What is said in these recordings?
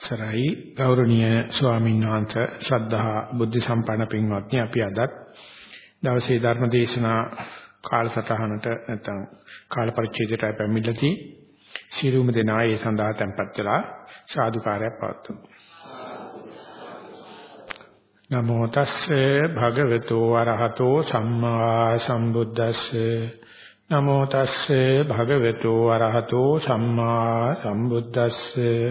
සරයි ගෞරවනීය ස්වාමීන් වහන්සේ ශ්‍රද්ධා බුද්ධ සම්පන්න පින්වත්නි අපි අදත් දවසේ ධර්ම දේශනා කාලසටහනට නැත්නම් කාල පරිච්ඡේදයට පැමිණිලාදී ශිරුම දෙනා ඒ සඳහා tempත් වෙලා සාදුකාරයක් පවත්වමු. නමෝ තස්සේ භගවතු වරහතෝ සම්මා සම්බුද්දස්සේ. නමෝ තස්සේ භගවතු වරහතෝ සම්මා සම්බුද්දස්සේ.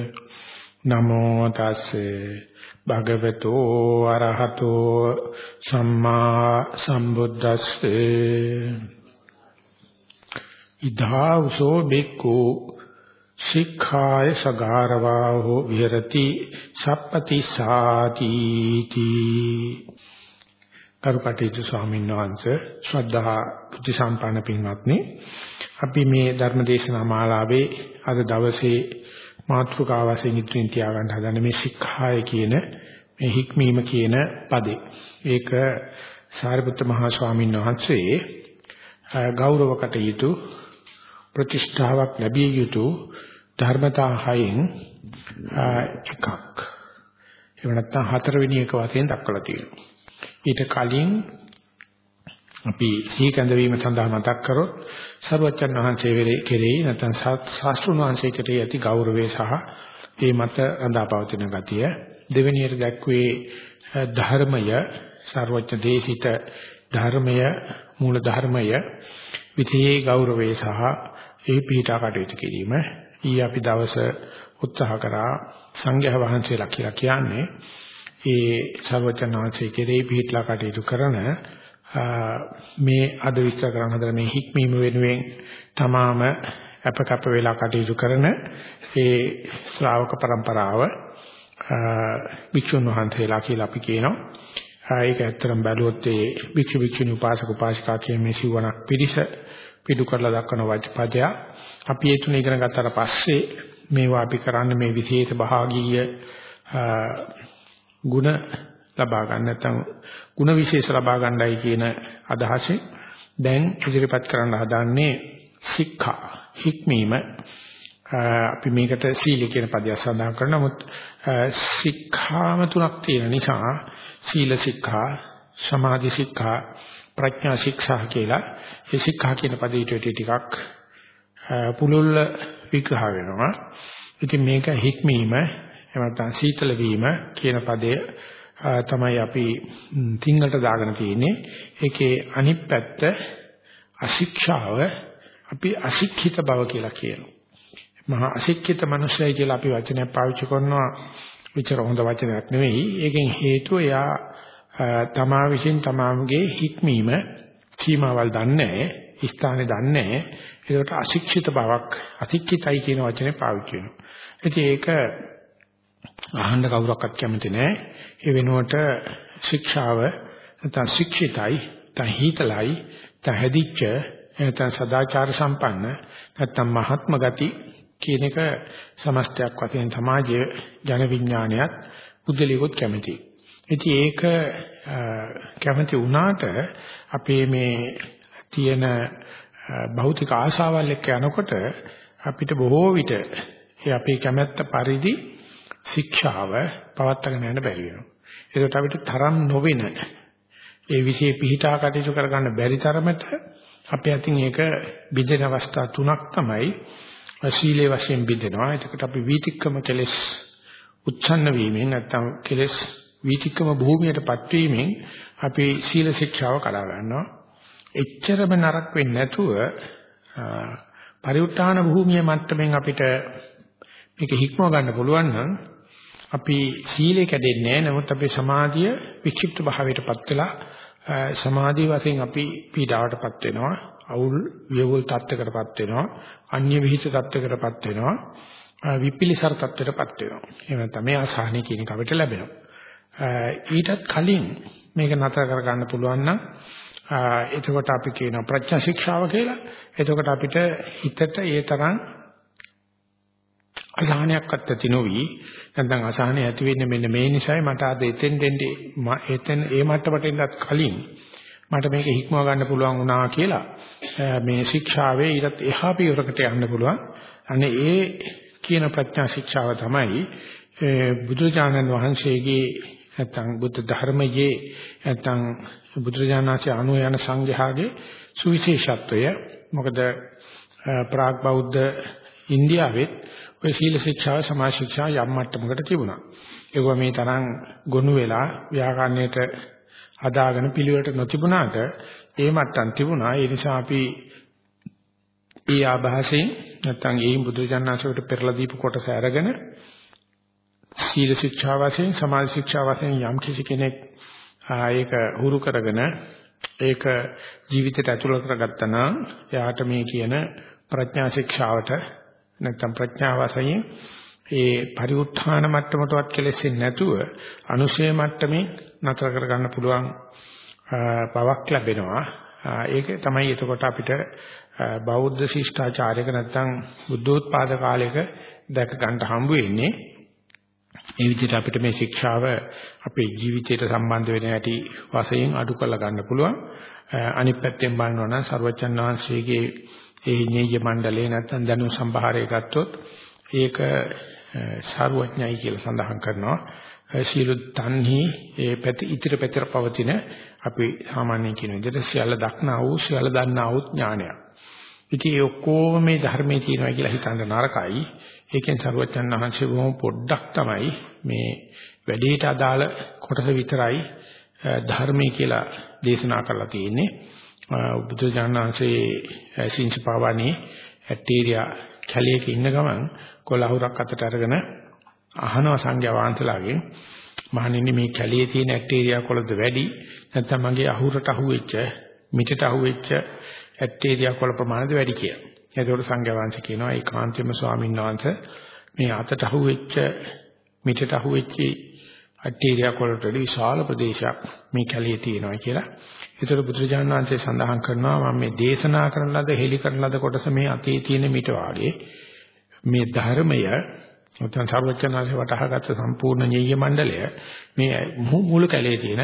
නමෝ තස්සේ භගවතු අරහතෝ සම්මා සම්බුද්දස්සේ. ඉදාවසෝ බික්ඛු සික්ඛාය සගාරවා හෝ විහෙරති සප්පති සාති තී කරුකටේතු ස්වාමීන් වහන්සේ ශ්‍රද්ධා බුද්ධ සම්පන්න පින්වත්නි අපි මේ ධර්ම දේශනා මාලාවේ අද දවසේ මාතෘකාව වශයෙන් ඉදිරියෙන් තියාගන්න හදන මේ ශික්ෂාය කියන මේ හික්මීම කියන පදේ. ඒක සාරිපුත්ත මහා ස්වාමීන් වහන්සේ ගෞරව කටයුතු ප්‍රතිෂ්ඨාවක් ලැබිය යුතු ධර්මතා හයෙන් එකක්. එහෙම නැත්නම් හතරවෙනි එක වශයෙන් දක්වලා තියෙනවා. ඊට කලින් අපි සීකඳ වීම සඳහා මතක් කරොත් සර්වචන් වහන්සේ වෙලේ කෙරෙහි නැත්නම් ශාස්ත්‍රුණ වහන්සේ කෙරෙහි ඇති ගෞරවය සහ ඒ මත රඳාපවතින ගතිය දෙවෙනියට දැක්වේ ධර්මය සර්වඥ දේශිත ධර්මය මූල ධර්මය විතේ ගෞරවය සහ ඒ පිටා කටයුතු කිරීම. ඊ අපි දවස උත්සාහ කරා සංඝයා වහන්සේලා කියලා කියන්නේ ඒ සර්වඥ වහන්සේ කෙරෙහි පිටලා කටයුතු කරන මේ අද විස්තර කරන්න හදලා මේ හික්මීම වෙනුවෙන් තමාම අපකප්ප වේලා කටයුතු කරන ඒ ශ්‍රාවක પરම්පරාව භික්ෂුන් වහන්සේලා කියලා අපි කියනවා. ඒක ඇත්තටම බැලුවොත් ඒ භික්ෂු භික්ෂුණී උපාසක උපාසිකා කියන මේ සිවණක් පිරිස පිටු කරලා දක්වන වචපදය අපි ඒ තුන ඉගෙන ගත්තාට පස්සේ මේවා අපි කරන්න මේ විශේෂ භාගීය ගුණ ලබා ගන්න නැත්නම් ಗುಣ විශේෂ ලබා ගන්නයි කියන අදහසෙන් දැන් ඉදිරිපත් කරන්න හදාන්නේ සික්ඛා හික්මීම අපි මේකට සීල කියන පදය සඳහන් කරන නමුත් සික්ඛාම තුනක් තියෙන නිසා සීල සික්ඛා සමාධි සික්ඛා ප්‍රඥා ශික්ෂා කියලා ඒ සික්ඛා කියන පදේට ටිකක් පුලුල් විග්‍රහ වෙනවා. ඉතින් මේක හික්මීම එහෙම නැත්නම් සීතල වීම කියන පදයේ තමයි අපි සිංහලට දාගෙන තියෙන්නේ. ඒකේ අනිත් පැත්ත අශික්ෂාව අපි අශික්ෂිත බව කියලා කියනවා. මහා අශික්ෂිත මනුස්සයයි කියලා අපි වචනයක් පාවිච්චි කරනවා. විතර හොඳ වචනයක් නෙවෙයි. ඒකෙන් හේතුව එයා තමා විසින් තමාගේ හික්මීම සීමාවල් දන්නේ නැහැ. ස්ථානේ දන්නේ නැහැ. ඒකට අශික්ෂිත බවක් අශික්ෂිතයි කියන වචනේ පාවිච්චි වෙනවා. ඉතින් ඒක අහන්න කවුරක්වත් කැමති නැහැ. ඒ වෙනුවට ශික්ෂාව නැත්නම් ශික්ෂිතයි, තහිතලයි, තහදිච්ච නැත්නම් සදාචාර සම්පන්න නැත්නම් මහත්ම ගති කියන එක සමස්තයක් වශයෙන් සමාජයේ ජන විඥානයත් බුද්ධලියොත් කැමති. ඉතින් ඒක කැමති වුණාට අපේ මේ තියෙන භෞතික ආශාවල් එක්ක යනකොට අපිට බොහෝ විට ඒ අපේ කැමැත්ත පරිදි ශික්ෂාව පවත්වාගෙන යන්න බැරි වෙනවා. ඒකට අපිට තරම් නොවෙන ඒ විෂය පිහිටා කටයුතු කරගන්න බැරි තරමට අපේ අතින් ඒක බිඳෙන අවස්ථා තුනක් තමයි ශීලයේ වශයෙන් බිඳෙනවා. ඒකට අපි වීතික්කම කෙලෙස් උච්ඡන්න වීමෙන් නැත්තම් කෙලෙස් වීතික්කම භූමියටපත් වීමෙන් අපි සීල ශික්ෂාව කඩා ගන්නවා. එච්චරම නරක වෙන්නේ නැතුව පරිඋත්ථාන භූමිය මට්ටමින් අපිට මේක හික්මව ගන්න පුළුවන් නම් අපි සීලය කැඩෙන්නේ නැහැ. නමුත් අපේ සමාධිය වික්ෂිප්ත භාවයටපත් වෙලා සමාධිය වශයෙන් අපි පීඩාවටපත් වෙනවා. අවුල් වියවුල් තත්ත්වයකටපත් වෙනවා. අන්‍ය විහිිත තත්ත්වයකටපත් වෙනවා. විපිලිසර තත්ත්වයකටපත් වෙනවා. එහෙම නැත්නම් මේ අසහනී කියන එක අපිට ලැබෙනවා. ඊටත් කලින් මේක නතර කර ගන්න පුළුවන් නම් එතකොට අපි කියනවා ප්‍රඥා ශික්ෂාව කියලා. එතකොට අපිට හිතට ඒ තරම් අසහනයක්වත් ඇති නොවි. නැත්නම් අසහනය ඇති වෙන්නේ මෙන්න මේ නිසායි මට අද එතෙන් දෙන්නේ. එතෙන් ඒ මට්ටමට එන්නත් කලින් මට මේක හික්මව ගන්න පුළුවන් වුණා කියලා මේ ශික්ෂාවේ ඊටත් එහා පියවරකට යන්න පුළුවන්. අනේ ඒ කියන ප්‍රඥා ශික්ෂාව තමයි බුදුචානන් වහන්සේගේ නැත්නම් බුද්ධ ධර්මයේ නැත්නම් බුදුරජාණන්සේ අනු යන සංඝයාගේ සුවිශේෂත්වය. මොකද ප්‍රාග් බෞද්ධ ඉන්දියාවෙත් ඔය සීල ශික්ෂාව සමාජ ශික්ෂාව යම් මට්ටමකට තිබුණා. ඒක මේ තරම් ගොනු වෙලා ව්‍යාකරණයට හදාගෙන පිළිවෙලට නොතිබුණාට ඒ මට්ටම් තිබුණා. ඒ නිසා අපි ඒ ආభాසයෙන් නැත්නම් ඒ බුදුජානනාංශයට පෙරලා දීපු කොටස අරගෙන සීල ශික්ෂා වශයෙන් සමාජ ශික්ෂා වශයෙන් යම් කිසි කෙනෙක් ඒක හුරු කරගෙන ඒක ජීවිතයට ඇතුළත් කරගත්තා නම් එයාට මේ කියන ප්‍රඥා ශික්ෂාවට නැත්නම් ප්‍රඥා වශයෙන් ඒ පරිඋත්ථාන මට්ටමටවත් කෙලෙසෙන්නේ නැතුව අනුශය මට්ටමේ නතර කරගන්න පුළුවන් පවක් ලැබෙනවා. ඒක තමයි එතකොට අපිට බෞද්ධ ශිෂ්ටාචාරයක නැත්නම් බුද්ධෝත්පාද කාලයක දැක ගන්න හම්බ වෙන්නේ. ඒ විදිහට අපිට මේ ශික්ෂාව අපේ ජීවිතයට සම්බන්ධ වෙන හැටි වශයෙන් අඩු කරලා ගන්න පුළුවන්. අනිත් පැත්තෙන් බලනවා නම් සර්වචන් වහන්සේගේ ඒ ඤෙය්‍ය මණ්ඩලේ නැත්නම් දැනුම් සම්භාරය ගත්තොත් ඒක සාරවඥයි කියලා සඳහන් කරනවා. සීල තන්හි ඒ පැති ඉතිර පැතර පවතින අපි සාමාන්‍යයෙන් කියන විදිහට සියල්ල දක්නා වූ සියල්ල දන්නා වූ ඥානයක්. ඉතින් ඒ ඔක්කොම මේ ධර්මයේ තියෙනවා කියලා හිතන්න නරකයි. ඒකෙන් සරුවචන් වහන්සේ බොහොම පොඩ්ඩක් තමයි මේ වැඩේට අදාළ කොටස විතරයි ධර්මයේ කියලා දේශනා කරලා තියෙන්නේ. බුදුජානනාංශයේ සිංසපාවණී ඇටීරියා කැලේක ඉන්න ගමන් කොළහුරක් අතට අරගෙන අහනවා සංඝයා වහන්සේලාගෙන් මහණෙනි මේ කැලේ තියෙන ඇටීරියා කොළද වැඩි නැත්නම් මගේ අහුරට අහුවෙච්ච මිටට අහුවෙච්ච ඇටීරියා කොළ ප්‍රමාණයද වැඩි කියලා. එතකොට සංඝයා වහන්සේ කියනවා ඒකාන්තයෙන්ම ස්වාමීන් වහන්සේ මේ අතට අහුවෙච්ච මිටට අහුවෙච්ච ඇටීරියා කොළට විශාල ප්‍රදේශයක් මේ කැලේ තියෙනවා කියලා. ඒතර බුදුරජාණන් වහන්සේ සඳහන් කරනවා මම මේ දේශනා කරන ලද හෙලි කරන ලද කොටස මේ අතේ තියෙන මිට වාගේ මේ ධර්මය නැත්නම් සර්වඥාන්සේ වටහාගත්ත සම්පූර්ණ ඤෙය්‍ය මණ්ඩලය මේ මුළු කැලේ තියෙන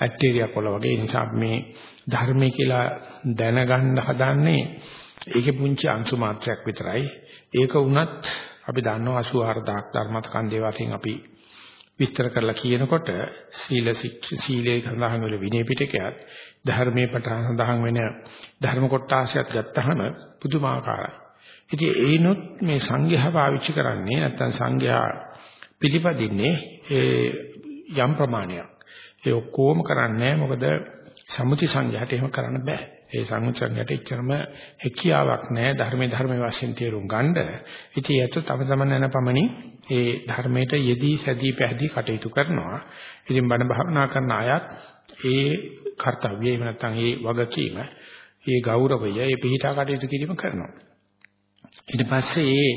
බැක්ටීරියා කොළ වගේ නිසා මේ ධර්මය කියලා දැනගන්න හදන්නේ ඒකේ පුංචි අංශු මාත්‍රයක් විතරයි ඒක වුණත් අපි දන්නවා 84000ක් ධර්මස්කන්ධය වශයෙන් අපි විස්තර කරලා කියනකොට සීල සීලේ සඳහන් වෙන විනය පිටකයත් ධර්මයේ පටහන් සඳහන් වෙන ධර්ම කොටාසියත් ගත්තහම පුදුමාකාරයි. ඉතින් ඒනොත් මේ සංඝයා පාවිච්චි කරන්නේ නැත්නම් සංඝයා පිළිපදින්නේ ඒ යම් ප්‍රමාණයක්. ඒ ඔක්කොම කරන්නේ මොකද සම්මුති සංඝයාට එහෙම කරන්න බෑ. ඒ සංඝයාට එච්චරම හැකියාවක් නැහැ ධර්මයේ ධර්මයේ වශයෙන් තේරුම් ගන්න. ඉතින් ඒත් තම තමන් යන පමණින් ඒ ධර්මයට යෙදී සැදී පැහැදී කටයුතු කරනවා. ඉතින් බණ භාවනා කරන අයත් ඒ කාර්යය එහෙම නැත්නම් ඒ වගකීම, ඒ ගෞරවය, ඒ පිළිහිටා කටයුතු කිරීම කරනවා. ඊට පස්සේ ඒ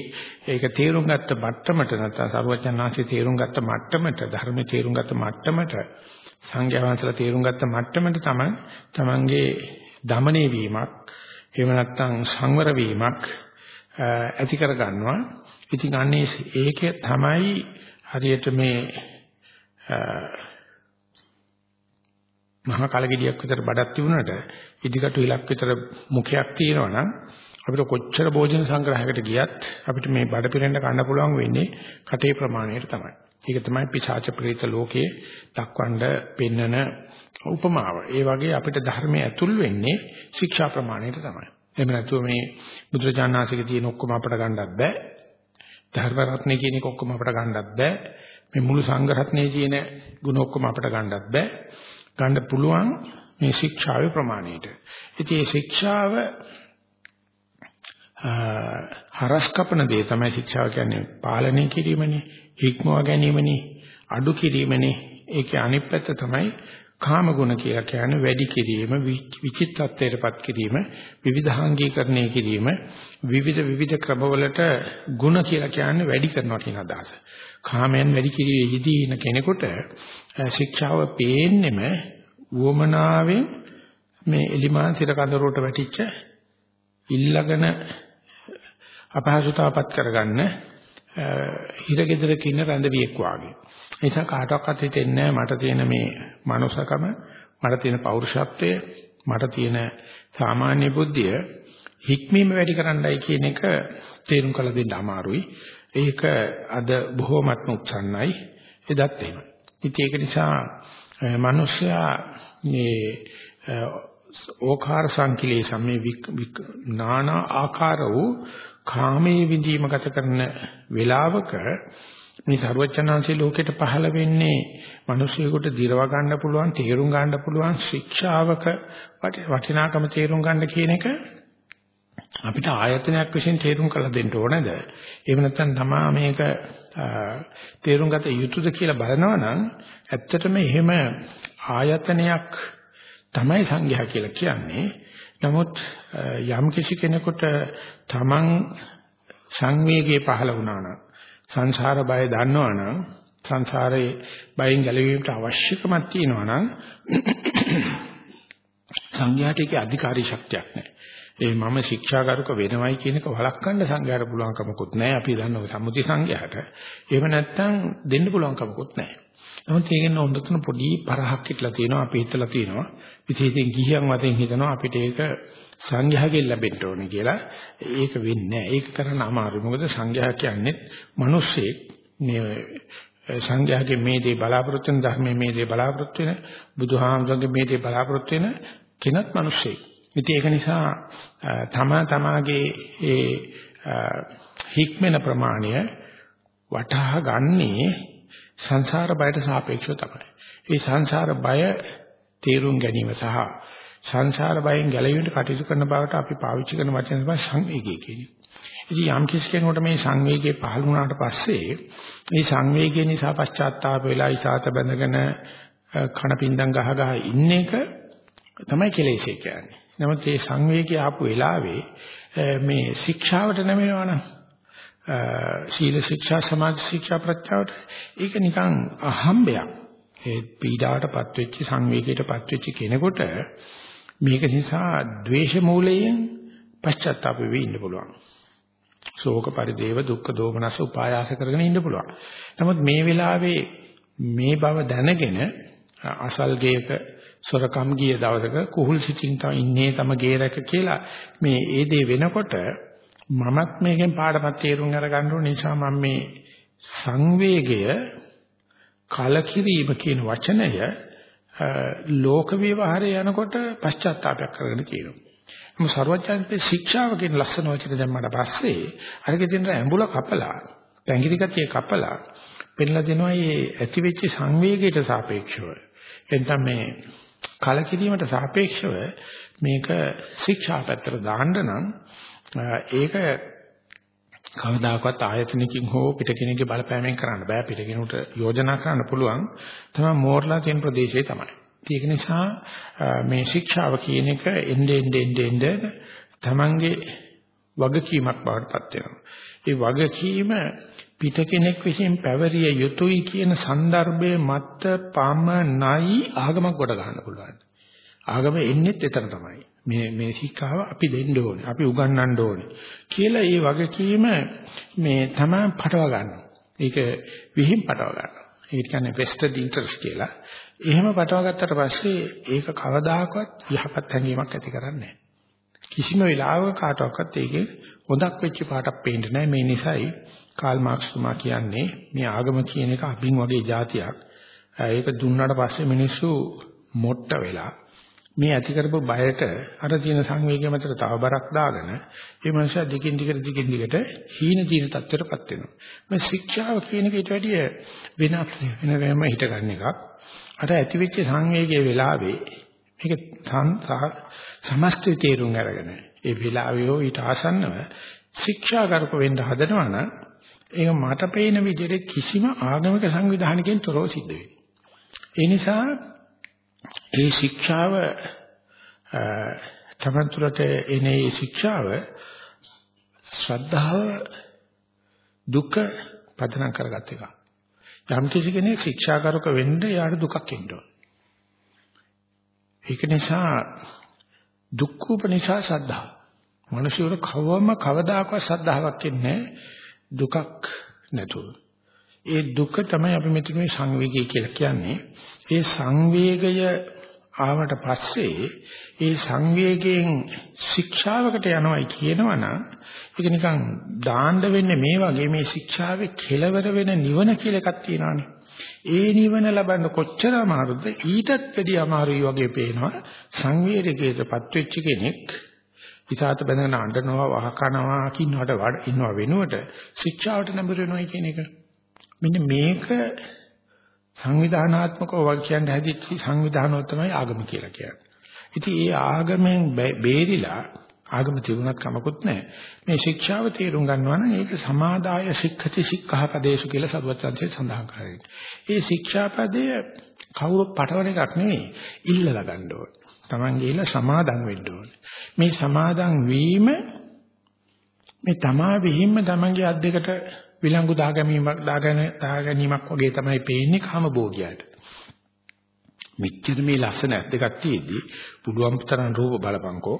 ඒක තේරුම් ගත්ත මට්ටමට නැත්නම් සරුවචනාංශي තේරුම් ගත්ත මට්ටමට ධර්මයේ තේරුම් ගත්ත මට්ටමට සංඝයා වහන්සේලා තේරුම් ගත්ත මට්ටමට තමයි තමන්ගේ දමණය වීමක් එහෙම නැත්නම් සංවර වීමක් ඇති කර ගන්නවා. ඉතින් අන්නේ ඒකේ තමයි හරියට මේ මහා කලගෙඩියක් විතර බඩක් තිබුණාට ඉදිකටු ඉලක් විතර මුඛයක් තියෙනවා නම් අපිට කොච්චර භෝජන සංග්‍රහයකට ගියත් අපිට මේ බඩ පිරෙන්න ගන්න පුළුවන් වෙන්නේ කටේ ප්‍රමාණයට තමයි. ඒක තමයි පිසාච ප්‍රේත ලෝකයේ දක්වන්න පෙන්නන උපමාව. ඒ වගේ අපිට ධර්මයේ ඇතුල් වෙන්නේ ශික්ෂා ප්‍රමාණයට තමයි. එහෙම නැතුව මේ බුදුරජාණන්සේක තියෙන ඔක්කොම අපට ගන්නත් බෑ. ධර්ම රත්නේ කියන එක ඔක්කොම අපට ගන්නත් බෑ. මේ මුළු සංඝ රත්නේ කියන ගුණ ඔක්කොම අපට ගන්නත් බෑ. ගන්න පුළුවන් මේ ශික්ෂාවේ ප්‍රමාණයට. ඉතින් මේ ශික්ෂාව හරස් කපන දේ තමයි ශික්ෂාව කියන්නේ පාලනය කිරීමනේ, හික්මවා ගැනීමනේ, අඩු කිරීමනේ. ඒකේ අනිත් පැත්ත තමයි කාම ගුණ කියලා කියන්නේ වැඩි කිරීම, විචිත්තත්වයටපත් කිරීම, විවිධාංගීකරණය කිරීම, විවිධ විවිධ ක්‍රමවලට ගුණ කියලා කියන්නේ වැඩි කරනවා කියන අදහස. කාමයන් වැඩි කිරීමේදී ඉන කෙනෙකුට ශික්ෂාව පේන්නෙම වොමනාවෙන් මේ එලිමාන් සිර කඳරුවට වැටිච්ච ඉල්ලගෙන අපහසුතාවපත් කරගන්න හිරගෙදරක ඉන්න රැඳවියෙක් වාගේ. ඒ නිසා කාටවත් හිතෙන්නේ මට තියෙන මේ මනුසකම, මට තියෙන පෞරුෂත්වය, මට තියෙන සාමාන්‍ය බුද්ධිය හික්මීම වැඩි කරන්නයි කියන එක තේරුම් කළ දෙන්න අමාරුයි. ඒක අද බොහෝමත්ම උත්සන්නයි එදත් එහෙම. ඉතින් ඒක නිසා මිනිස්සයා මේ ඕකාර සංකිලේශ මේ නානා ආකාර වූ කාමයේ විඳීම ගත කරන වේලාවක මේ ਸਰවචනාංශයේ ලෝකෙට පහළ වෙන්නේ මිනිසියෙකුට දිරව ගන්න පුළුවන් තේරුම් ගන්න පුළුවන් ශික්ෂාවක වටිනාකම තේරුම් ගන්න කියන එක අපිට ආයතනයක් විසින් තේරුම් කරලා දෙන්න ඕනද? එහෙම නැත්නම් තමා මේක තේරුම් ගත යුතුද කියලා බලනවා නම් ඇත්තටම එහෙම ආයතනයක් තමයි සංඝයා කියලා කියන්නේ. නමුත් යම් කිසි කෙනෙකුට තමන් සංවේගයේ පහළ වුණා නම් සංසාර බය දන්නවනම් සංසාරේ බයෙන් ගැලවීමට අවශ්‍යකමක් තියෙනවා නම් සංඝයාට ඒකේ අධිකාරී ශක්තියක් නැහැ. ඒ මම ශික්ෂාගාරක වෙනවයි කියන එක වළක්වන්න සංඝයාට පුළුවන් කමකුත් නැහැ. අපි දන්නවා සම්මුති සංඝයාට. එහෙම නැත්නම් දෙන්න පුළුවන් කමකුත් නැහැ. නමුත් ඒකෙන් හොඳටම පොඩි පරහක් හිටලා තියෙනවා අපි හිතලා තියෙනවා. විශේෂයෙන් ගිහියන් වශයෙන් හිතනවා අපිට ඒක සංඝයාගෙන් ලැබෙන්න ඕනේ කියලා. ඒක වෙන්නේ නැහැ. ඒක කරන්න අමාරුයි. මොකද සංඝයා කියන්නේ මිනිස්සෙක් මේ සංඝයාගේ මේ දේ බලාපොරොත්තු වෙන ධර්මයේ මේ දේ බලාපොරොත්තු වෙන බුදුහාමුදුරගේ මේ දේ බලාපොරොත්තු වෙන කෙනත් මිනිස්සෙක්. ඉතින් ඒක නිසා තමා තමාගේ ඒ හික්මන ප්‍රමාණය වටහා ගන්නේ සංසාර බයට සාපේක්ෂව තමයි. මේ සංසාර බය තේරුම් ගැනීම සහ සංසාර බයෙන් ගැලවීමට කටයුතු කරන බවට අපි පාවිච්චි කරන වචන තමයි සංවේගය කියන්නේ. ඉතින් යම් කිසි කෙනෙකුට මේ සංවේගය පහළ වුණාට පස්සේ මේ සංවේගය නිසා පශ්චාත්තාප වෙලා ඉසాత බැඳගෙන කණපින්දම් ගහ ගහ ඉන්න එක තමයි කෙලෙසේ කියන්නේ. නමුත් මේ සංවේගය ආපු වෙලාවේ මේ ශික්ෂාවට නැමෙනවනම් ශීල ශික්ෂා සමාධි ශික්ෂා ප්‍රත්‍යාවට ඒක නිකන් අහම්බයක්. ඒ පීඩාවටපත් වෙච්ච සංවේගයටපත් වෙච්ච කෙනෙකුට මේක නිසා ද්වේෂ මූලයෙන් පශ්චාත්තාප වෙවි ඉන්න පුළුවන්. ශෝක පරිදේව දුක්ඛ දෝමනස උපායාස කරගෙන ඉන්න පුළුවන්. නමුත් මේ වෙලාවේ මේ බව දැනගෙන අසල්ගේක සොරකම් ගිය දවසක කුහුල් සිතින් තම ඉන්නේ තම ගේරක කියලා මේ ඒ දේ වෙනකොට මමත් මේකෙන් පාඩමක් තේරුම් අරගන්න ඕන නිසා මම මේ සංවේගය කලකිරීම කියන වචනය ලෝක විවහාරය යනකොට පශ්චාත්තාවයක් කරගෙන කියනවා. මොකද ਸਰවඥාන්තේ ශික්ෂාව කියන ලස්සන වචන දැම්මට පස්සේ අරගේ තියෙන ඇඹුල කපලා, පැංගිරි ගතිය කපලා පෙන්ලා දෙනවා මේ ඇතිවෙච්ච සංවේගයට සාපේක්ෂව. එතන මේ කලකිරීමට සාපේක්ෂව මේක ශික්ෂා පැත්තට දාන්න නම් ඒක කවදාකවත් ආයතනකින් හෝ පිටකෙනෙක්ගේ බලපෑමෙන් කරන්න බෑ පිටකෙනුට යෝජනා කරන්න පුළුවන් තමයි මෝරලා තියෙන ප්‍රදේශය තමයි. ඒක නිසා මේ ශික්ෂාව කියන එක එන්නේ එන්නේ එන්නේ තමන්ගේ වගකීමක් බවට පත් වෙනවා. ඒ වගකීම පිටකෙනෙක් විසින් පැවරිය යුතුයි කියන સંદર્ભයේ මත පමණයි ආගමක් ගොඩ ගන්න පුළුවන්. ආගම එන්නේත් එතන තමයි. මේ මේ ශික්ෂාව අපි දෙන්න ඕනේ. අපි උගන්වන්න ඕනේ. කියලා ඒ වගකීම මේ තමයි පටව ගන්නවා. ඒක විහිං පටව ගන්නවා. ඒක කියන්නේ vested interest කියලා. එහෙම පටව ගත්තට පස්සේ ඒක කවදාකවත් යහපත් හැඟීමක් ඇති කරන්නේ නැහැ. කිසිම වෙලාවක කාටවත් ඒකේ හොඳක් වෙච්ච පාටක් පේන්නේ නැහැ. මේ නිසායි කාල් මාක්ස් තුමා කියන්නේ මේ ආගම කියන එක අබින් වගේ જાතියක්. ඒක දුන්නාට පස්සේ මිනිස්සු මොට්ට වෙලා මේ ඇති කරපු බයට අර තියෙන සංවේගය මතට තව බරක් දාගෙන මේ මනුස්සයා දිගින් දිගට දිගින් දිගට හීන දීන තත්ත්වයටපත් වෙනවා. මේ ශික්ෂාව කියන එක ඊට වැඩිය වෙනස් වෙන වෙනම හිට ගන්න එකක්. අර ඇති වෙච්ච සංවේගයේ වෙලාවේ මේක සමස්ත තේරුම් අරගෙන ඒ වෙලාවේ ඊට ආසන්නව ශික්ෂා කරක වෙන්න හදනවා නම් ඒක මට පේන විදිහට කිසිම ආගමික සංවිධානයකින් තොරව සිද්ධ වෙන්නේ. ඒ නිසා ඒ ශික්ෂාව තමන් තුළට එන ඒ ශික්ෂාව ශ්‍රද්ධාව දුක පදනම් කරගත් එක. යම් කිසි කෙනෙක් ශික්ෂාකාරක වෙන්න යාට දුකක් එන්න ඕන. ඒක නිසා දුක්ඛූපනිසා ශ්‍රද්ධාව. මිනිසුන්ට කවම කවදාකවත් ශ්‍රද්ධාවක් එන්නේ දුකක් නැතුව. ඒ දුක තමයි අපි මෙතන මේ සංවේගය කියලා කියන්නේ. ඒ සංවේගය ආවට පස්සේ ඒ සංවේගයෙන් ශික්ෂාවකට යනවායි කියනවනම් ඒක නිකන් දාන්න වෙන්නේ මේ වගේ මේ ශික්ෂාවේ කෙලවර වෙන නිවන කියලා එකක් තියෙනවානේ. ඒ නිවන ලබන්න කොච්චර අමාරුද ඊටත් වැඩි අමාරුයි වගේ පේනවා සංවේගයකටපත් වෙච්ච කෙනෙක් ඉසాత බඳගෙන අඬනවා වහකනවා කින්නවට වඩා ඉන්නව වෙනුවට ශික්ෂාවට නඹර වෙනවා කියන එක. මෙන්න මේක සංවිධානාත්මකව වග කියන්න හැදිච්ච සංවිධානව තමයි ආගම කියලා කියන්නේ. ඉතින් ඒ ආගමෙන් බේරිලා ආගම තිබුණත් කමකුත් නැහැ. මේ ශික්ෂාව තේරුම් ගන්නවා නම් ඒක සමාදාය සික්ඛති සික්ඛාපදේශු කියලා සරුවචන්සේ සඳහන් කරන්නේ. ඒ ශික්ෂාපදය කවුරු පටවන එකක් නෙවෙයි. ඉල්ලලා ගන්න ඕනේ. Taman ගිහිල්ලා සමාදන් වෙන්න ඕනේ. මේ සමාදන් වීම මේ තමා විහිම්ම තමන්ගේ අත් දෙකට විලංගු දාගැනීමක් දාගෙන දාගැනීමක් වගේ තමයි පේන්නේ කාම භෝගියාට. මෙච්චර මේ ලස්සන ඇස් දෙකක් තියෙද්දි පුළුවන් තරම් රූප බලපංකෝ.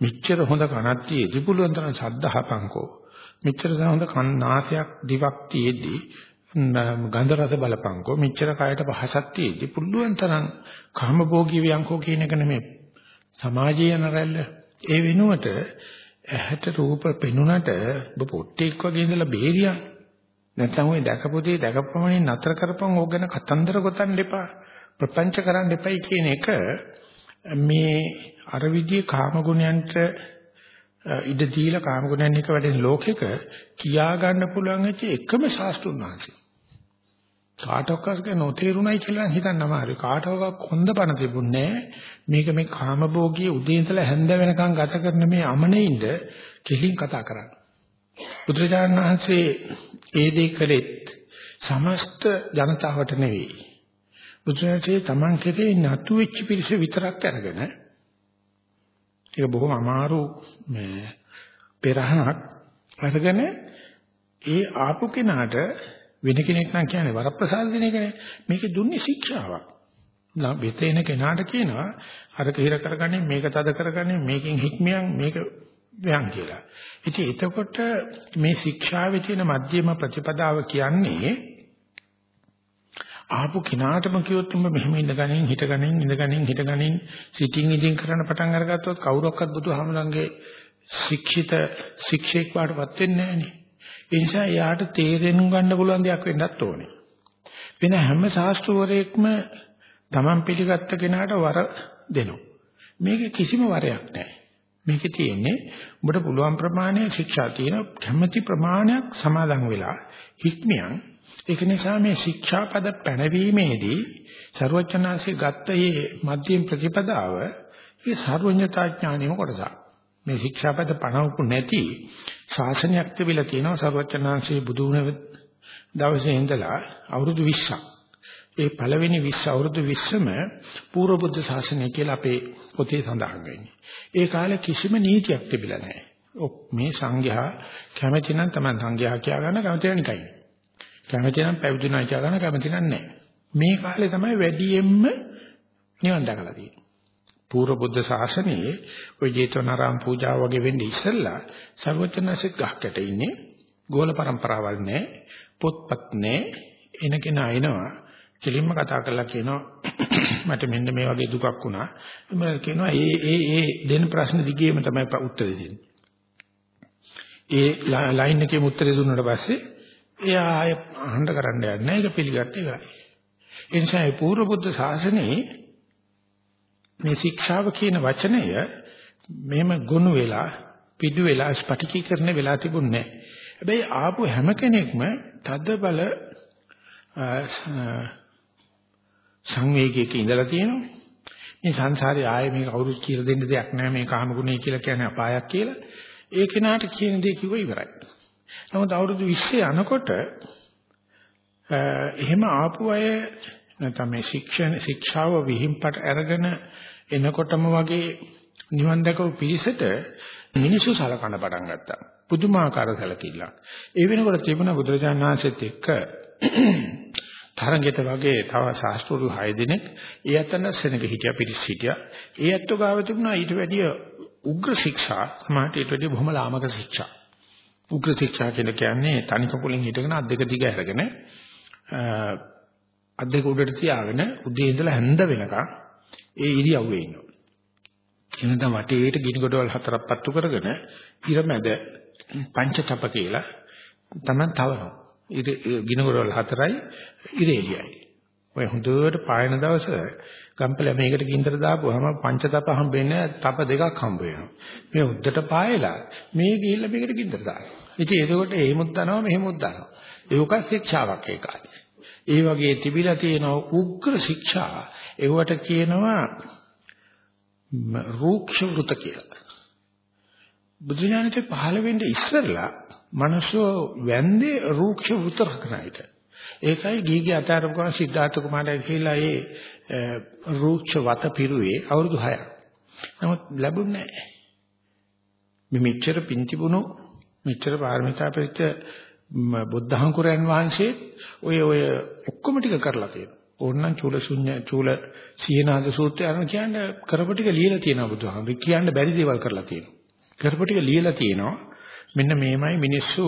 මෙච්චර හොඳ කනක් තියෙද්දි පුළුවන් තරම් ශබ්ද අහපංකෝ. මෙච්චර හොඳ කන් නාසයක් දිවක් තියෙද්දි ගන්ධ රස බලපංකෝ. මෙච්චර කයට පහසක් තියෙද්දි පුළුවන් තරම් කාම භෝගී වියංකෝ කියන එක නෙමෙයි. සමාජීය නරල්ල ඒ වෙනුවට ඇහැට රූප පෙනුනට ඔබ පොට්ටෙක් වගේ ඉඳලා බේරියා. නැත්නම් ওই දැකපු දේ දැකපමණින් නතර කරපන් ඕක ගැන කතන්දර ගොතන්න එපා. ප්‍රපංච කරන්න එපයි කියන එක මේ අර විදිහේ කාම ගුණයන්ට ඉඩ දීලා කාම ගුණයන් එක වැඩෙන ලෝකෙක කියා ගන්න පුළුවන් ඇති එකම ශාස්ත්‍රුන් වහන්සේ. කාටවත් නොතේරුණයි කියලා හිතන්න අමාරුයි. කාටවත් කොන්ද පණ තිබුණේ මේක මේ කාමභෝගී උදේ ඉඳලා හැන්ද වෙනකන් ගත කරන මේ අමනෙයින්ද කෙලින් කතා කරන්නේ. බුදුරජාණන් වහන්සේ ඒ දේ කළෙත් සමස්ත ජනතාවට නෙවෙයි. බුදුරජාණන්සේ Taman කෙරේ නතු වෙච්ච පිරිස විතරක් අරගෙන ඒක බොහොම අමාරු මේ පෙරහනක් අරගෙන ඒ ආපු කෙනාට වෙන කෙනෙක් නම් කියන්නේ වරප්‍රසාද දෙන එකනේ. මේකේ දුන්නේ ශික්ෂාවක්. වෙතේන කෙනාට කියනවා අරක හිර කරගන්නේ මේක තද කරගන්නේ මේකෙන් හික්මියන් මේක වයන් කියලා. ඉතින් එතකොට මේ ශික්ෂාවේ තියෙන මධ්‍යම ප්‍රතිපදාව කියන්නේ ආපු කිනාටම කිව්වොත් උඹ මෙහෙම ඉඳගනින් හිටගනින් ඉඳගනින් හිටගනින් සිටින් ඉදින් කරන්න පටන් අරගත්තොත් කවුරක්වත් බුදුහාමලංගේ ශික්ෂිත ශික්ෂෙක් වාටපත් වෙන්නේ නැහැ නේ. ඒ නිසා එයාට තේරෙනු ගන්න පුළුවන් දෙයක් වෙන්නත් ඕනේ. වෙන හැම ශාස්ත්‍රවරයෙක්ම Taman පිළිගත්ත කෙනාට වර දෙනවා. මේකේ කිසිම වරයක් නැහැ. මේකේ තියෙන්නේ ඔබට පුළුවන් ප්‍රමාණය ශික්ෂා තියෙන කැමැති ප්‍රමාණයක් සමාදන් වෙලා හික්මියන් ඒක නිසා මේ ශික්ෂාපද පැනවීමේදී ਸਰවචනාංශේ ගත්ත මේ මධ්‍යම ප්‍රතිපදාව ඒ සර්වඥතා ඥානෙම කොටසක්. මේ ශික්ෂාපද පණවපු නැති ශාසනයක් තිබිලා තියෙනවා සර්වචනාංශයේ බුදු වුණ දවසේ ඉඳලා අවුරුදු 20ක්. ඒ පළවෙනි 20 අවුරුදු 20ම පූර්ව බුද්ධ ශාසනය කියලා අපේ පොතේ සඳහන් වෙන්නේ. ඒ කාලේ කිසිම නීතියක් තිබිලා නැහැ. මේ සංඝයා කැමති නම් තමයි සංඝයා කියා ගන්න කැමති නිකයි. කැමති නම් පැවිදිුණා කියා ගන්න කැමති නැහැ. මේ කාලේ තමයි වැඩියෙන්ම නිවන් දැකලා තියෙන්නේ. පූර්ව බුද්ධ ශාසනයේ ওই ජේතවනාරාම පූජාව වගේ වෙන්නේ ඉස්සෙල්ලා සර්වචනසෙත් ගහකට ඉන්නේ. ගෝල પરම්පරාවල් නැහැ පොත්පත් නැහැ එනකෙන අයනවා කෙලින්ම කතා කරලා කියනවා මට මෙන්න මේ වගේ දුකක් වුණා. මම කියනවා ඒ ඒ ඒ දෙන ප්‍රශ්න දිගේම තමයි උත්තර දෙන්නේ. ඒ ලයින් එකේ උත්තර දුන්නාට පස්සේ එයා ආය අහන්න කරන්න යන්නේ ඒක පිළිගත්තේ ඉවරයි ඒ නිසා මේ පූර්ව බුද්ධ ශාසනයේ මේ ශික්ෂාව කියන වචනය මෙහෙම ගොනු වෙලා පිටු වෙලා ස්පටිකීකරණ වෙලා තිබුණේ නැහැ. හැබැයි ආපු හැම කෙනෙක්ම තද බල සංවේගයක ඉඳලා තියෙනවා. මේ සංසාරේ ආයේ මේක කවුරුත් කියලා දෙන්න දෙයක් නැහැ මේ කාම ගුණය කියලා කියන්නේ අපායක් කියලා. ඒ කෙනාට කියන දේ කිව්ව ඉවරයි. නමුත් අවුරුදු 20 යනකොට එහෙම ආපු අය නැත්නම් මේ ශික්ෂණ ශික්ෂාව විහිම්පට අරගෙන එනකොටම වගේ නිවන් දැකපු පිරිසට මිනිසු සලකන පටන් ගත්තා. පුදුමාකාර සැලකිල්ලක්. ඒ වෙනකොට තිබුණ බුදුරජාණන් වහන්සේත් එක්ක තරංගෙත වගේ තව ශාස්ත්‍රවල 6 දෙනෙක් ඒ අතන සෙනග හිටියා පිරිස් හිටියා. ඒ අත්ව ගාව තිබුණා ඊට වැඩිය උග්‍ර ශික්ෂා සමාහට ඊට වැඩිය බොහොම ලාමක ශික්ෂා. උග්‍ර ශික්ෂා කියලා කියන්නේ තනි කකුලෙන් හිටගෙන අත් දෙක දිග අරගෙන අත් දෙක උඩට තියාගෙන උදේ ඉඳලා හැන්ද වෙනකන් ඒ ඉරියව්වේ ඉන්නවා. එනනම් වටේට ගිනි ගොඩවල් හතරක් පත්තු කරගෙන ඉරමැද පංචතප කියලා තමයි තවනවා. ඉර ගිනි ගොඩවල් හතරයි ඉරේලියයි. ඔය හොඳට පායන දවස ගම්පල මේකට ගින්දර දාපුවාම පංචතප හම්බෙන්නේ තප දෙකක් හම්බ වෙනවා. මේ උද්දට පායලා මේ ගිහිල්ලා මේකට ගින්දර දානවා. ඉතින් ඒකකොට එහෙමුත් දානවා මෙහෙමුත් දානවා. ඒක ශික්ෂාවක් ඒකයි. ඒ වගේ තිබිලා තියෙන උග්‍ර ශික්ෂා ඒවට කියනවා රූක්ෂ වෘත කියලා. බුදුඥානයේ පහළ වෙන්නේ ඉස්සෙල්ලා මනුෂ්‍ය වැන්දේ රූක්ෂ වෘත රකනයිට. ඒකයි ගීගේ අතාරපුවා සිද්ධාර්ථ කුමාරයා කියලා ඒ රූක්ෂ වත පිරුවේ අවුරුදු 6ක්. නමුත් ලැබුණේ නැහැ. මේ මෙච්චර පින්තිබුණු මෙච්චර පාරමිතා පෙච්ච බුද්ධහංකුරයන් වහන්සේ ඔය ඔය ඔක්කොම ටික කරලා තියෙනවා. ඕනනම් චූල ශුන්‍ය චූල සීනාද සූත්‍රය අරන් කියන්නේ කරපු ටික ලියලා තියෙනවා බුදුහාමුදුරු. කියන්න බැරි දේවල් කරලා තියෙනවා. කරපු ටික ලියලා තියෙනවා. මෙන්න මේමයි මිනිස්සු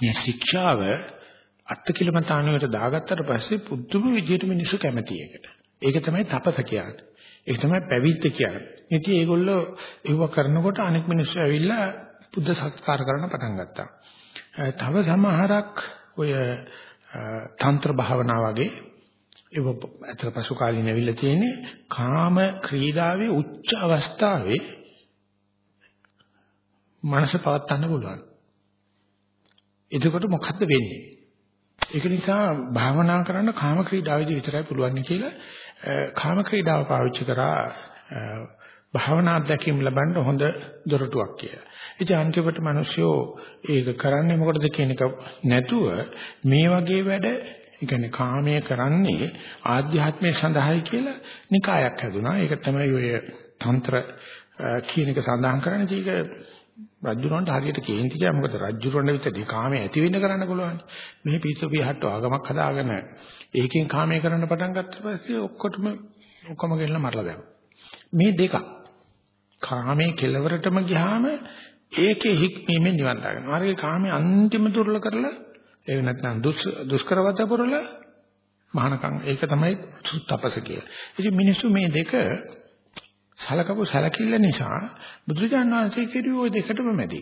මේ ශික්ෂාව අත්කිලමතානුවට දාගත්තට පස්සේ පුදුම විදියට මිනිස්සු කැමති එකට. ඒක තමයි තපස කියන්නේ. ඒක තමයි පැවිද්ද කියන්නේ. ඉතින් ඒගොල්ලෝ ඒව කරනකොට අනෙක් මිනිස්සු ඇවිල්ලා බුද්ධ සත්කාර කරන්න පටන් ගත්තා. තව සමහරක් ඔය තන්ත්‍ර භාවනා වගේ ඒක අතර පසු කාලින ඇවිල්ලා තියෙන්නේ කාම ක්‍රීඩාවේ උච්ච අවස්ථාවේ මනස පවත්වන්න පුළුවන්. එතකොට මොකද්ද වෙන්නේ? ඒක නිසා භාවනා කරන්න කාම ක්‍රීඩාවේදී විතරයි පුළුවන් කියලා කාම ක්‍රීඩාව පාවිච්චි කරා භාවනා අධ්‍යක්ීම් ලබන්න හොඳ දොරටුවක් කියලා. ඉතින් අන්තිමට මිනිස්සු ඒක කරන්නේ මොකටද කියන එක නැතුව මේ වගේ වැඩ ඒ කියන්නේ කාමයේ කරන්නේ ආධ්‍යාත්මයේ සඳහායි කියලා නිකායක් හැදුනා. ඒක තමයි ඔය තන්ත්‍ර කියන එක සඳහන් කරන්නේ. ඒක රජුරවන්ට හරියට කේන්ති කිය මොකද රජුරවන්ට විතරේ කාමයේ ඇති වෙන්න කරන්න පුළුවන්. මේ පිස්සු පිහට්ට ආගමක් හදාගෙන ඒකෙන් කාමයේ කරන්න පටන් ගත්ත පස්සේ ඔක්කොටම ඔක්කොම ගෙනලා මරලා දැම්මා. මේ දෙක කාමයේ කෙලවරටම ගියාම ඒකේ හික්මීමේ නිවන් දාගන්නවා. හරිය කාමයේ අන්තිම දුර්ල කරලා ඒක නැත්නම් දුෂ්කරවත පුරල මහානකම් ඒක තමයි තපස කියලා. ඉතින් මිනිස්සු මේ දෙක සලකපු සලකිල්ල නිසා බුදුරජාණන් වහන්සේ කිව්වේ ওই දෙකටම මැදි.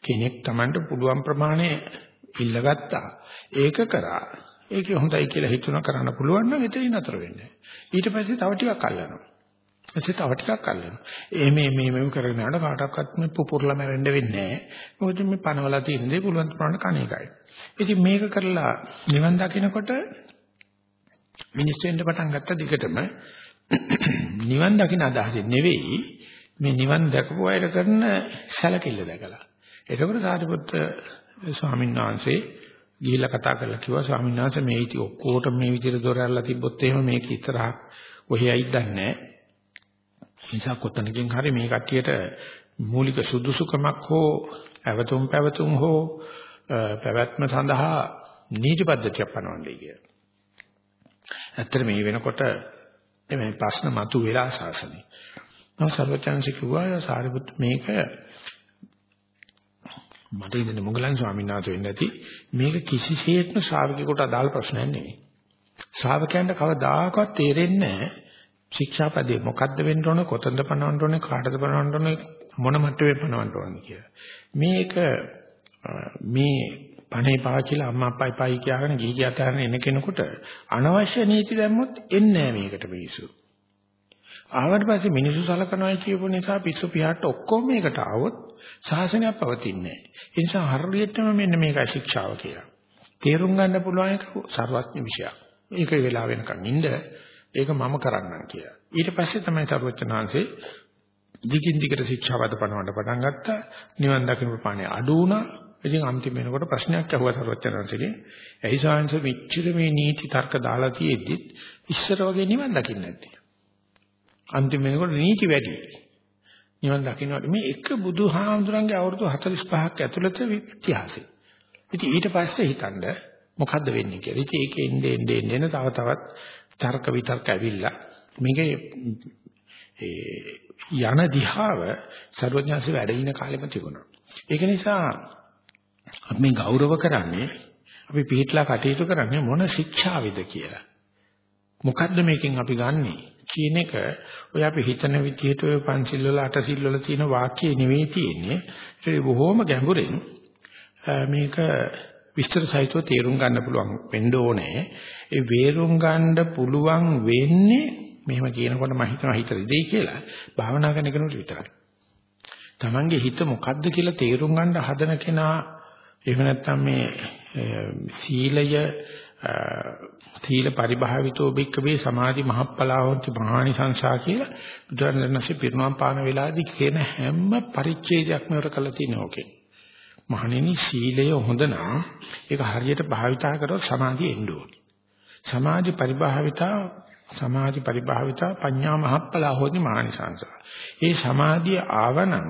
කෙනෙක් Tamanට පුළුවන් ප්‍රමාණය ඉල්ලගත්තා. ඒක කරා. ඒක හොඳයි කියලා හිතුණා කරන්න පුළුවන් නම් එතනින් නතර වෙන්නේ. ඊට පස්සේ තව ටිකක් අල්ලනවා. ඊට තව ටිකක් අල්ලනවා. ඒ මේ මේ මෙව කරගෙන යනකොට කාටවත් මේ පුපුරලා මැරෙන්න වෙන්නේ නැහැ. මොකද මේ පනවලා තියෙන දේ පුළුවන් ප්‍රමාණය කණ එකයි. ඉතින් මේක කරලා නිවන් දකිනකොට මිනිස්සු වෙන්න පටන් ගත්ත දිගටම නිවන් දකින්න අදහසින් නෙවෙයි මේ නිවන් දැකපු අයට කරන සැලකිල්ල දැකලා. එතකොට සාරිපුත්ත ස්වාමීන් වහන්සේ ගිහිල්ලා කතා කරලා කිව්වා ස්වාමීන් වහන්සේ මේ ඉති ඔක්කොටම මේ විදිහට දොර ඇරලා තිබ්බොත් එහෙම මේක ඉතරහ කොහේයිද දන්නේ නිසා කොතනකින් හරි මේ කට්ටියට මූලික සුදුසුකමක් හෝ අවතුම් පැවතුම් හෝ පැවැත්ම සඳහා නීති පද්ධතියක් පනවන්නයි කියලා. ඇත්තට මේ වෙනකොට මේ ප්‍රශ්න මතු වෙලා සාසනේ. නම සර්වචන්සි කිව්වා සාරිපුත් මේක මට ඉන්නේ මොගලන් ස්වාමීන් වහන්සේ වෙන්නේ නැති මේක කිසිසේත්ම ශ්‍රාවකයෙකුට අදාළ ප්‍රශ්නයක් නෙවෙයි. ශ්‍රාවකයන්ට කවදාකවත් තේරෙන්නේ නැහැ ශික්ෂාපදේ මොකද්ද වෙන්න ඕන කොතනද පනවන්න ඕනේ කාටද පනවන්න ඕනේ මොන මට්ටමේ පනවන්න ඕනේ කියලා. මේක මේ පණේ පාචිලා අම්මා අප්පයි පයි කියලාගෙන ගිහි කියතරන එන කෙනෙකුට අනවශ්‍ය නීති දැම්මොත් එන්නේ නැහැ මේකට මිනිස්සු. ආවට පස්සේ මිනිස්සු සලකනවා කියපු නිසා පිස්සු පියාට ඔක්කොම මේකට ආවොත් ශාසනයක් පවතින්නේ නැහැ. ඒ නිසා හරියටම මෙන්න මේකයි ශික්ෂාව කියලා. තේරුම් ගන්න පුළුවන් එක සර්වඥ විෂයක්. ඒක වෙලා වෙනකන් ඉන්න ඒක මම කරන්නම් කියලා. ඊට පස්සේ තමයි සර්වඥාන්සේ දිගින් දිගට ශික්ෂාවද පනවන්න පටන් ගත්තා. නිවන් දකින්න ප්‍රමාණය අඩු වුණා. ඉතින් අන්තිම වෙනකොට ප්‍රශ්නයක් අහුවා සර්වඥාන්සේගේ. ඇයි සාංශ මෙච්චර මේ නීති තර්ක දාලා තියෙද්දි ඉස්සර වගේ නිවන් දකින්න නැත්තේ. අන්තිම වෙනකොට නීති වැඩි. නිවන් දකින්නට මේ එක බුදුහාමුදුරන්ගේ අවුරුදු 45ක් ඇතුළත ඉතිහාසය. ඉතින් ඊට පස්සේ හිතන්න මොකද්ද වෙන්නේ කියලා. ඉතින් ඒකේ එන්නේ එන්නේ එන්නේ තව තවත් තර්ක විතර්ක ඇවිල්ලා මේකේ ඒ යන දිහාව සර්වඥාන්සේ වැඩ ඉන කාලෙම තිබුණා. ඒක නිසා අපි මේ ගෞරව කරන්නේ අපි පිටලා කටයුතු කරන්නේ මොන ශික්ෂාවේද කියලා. මොකද්ද මේකෙන් අපි ගන්නෙ කියන එක ඔය අපි හිතන විදිහට ඔය පංචිල් වල අටසිල් වල තියෙන වාක්‍ය නෙවෙයි තියෙන්නේ ඒක බොහොම ගැඹුරින් මේක විස්තර සහිතව තේරුම් ගන්න පුළුවන් වෙන්න ඕනේ. ඒ වේරුම් ගන්න පුළුවන් වෙන්නේ මෙහෙම කියනකොට මම හිතනවා හිතේ දෙයි කියලා. භාවනා කරන කෙනෙකුට විතරයි. Tamange හිත මොකද්ද කියලා තේරුම් ගන්න හදන කෙනා එහෙම නැත්නම් මේ සීලය තීල පරිභාවිතෝ බික්කවේ සමාධි මහප්පලාවන්ති මහානි සංසා කියලා බුදුරජාණන්සේ පිරුණම් පාන වෙලාවේදී කියන හැම පරිච්ඡේදයක්ම ඉවර කළා තියෙනවා ඕකේ. මහණෙනි සීලය හොඳ නම් ඒක හරියට භාවිතා කරොත් සමාධිය එන්න ඕනේ. සමාධි පරිභාවිතා සමාධි පරිභාවිතා පඤ්ඤා මහප්පලා හොදි මහානි සංසා. ඒ සමාධිය ආවනම්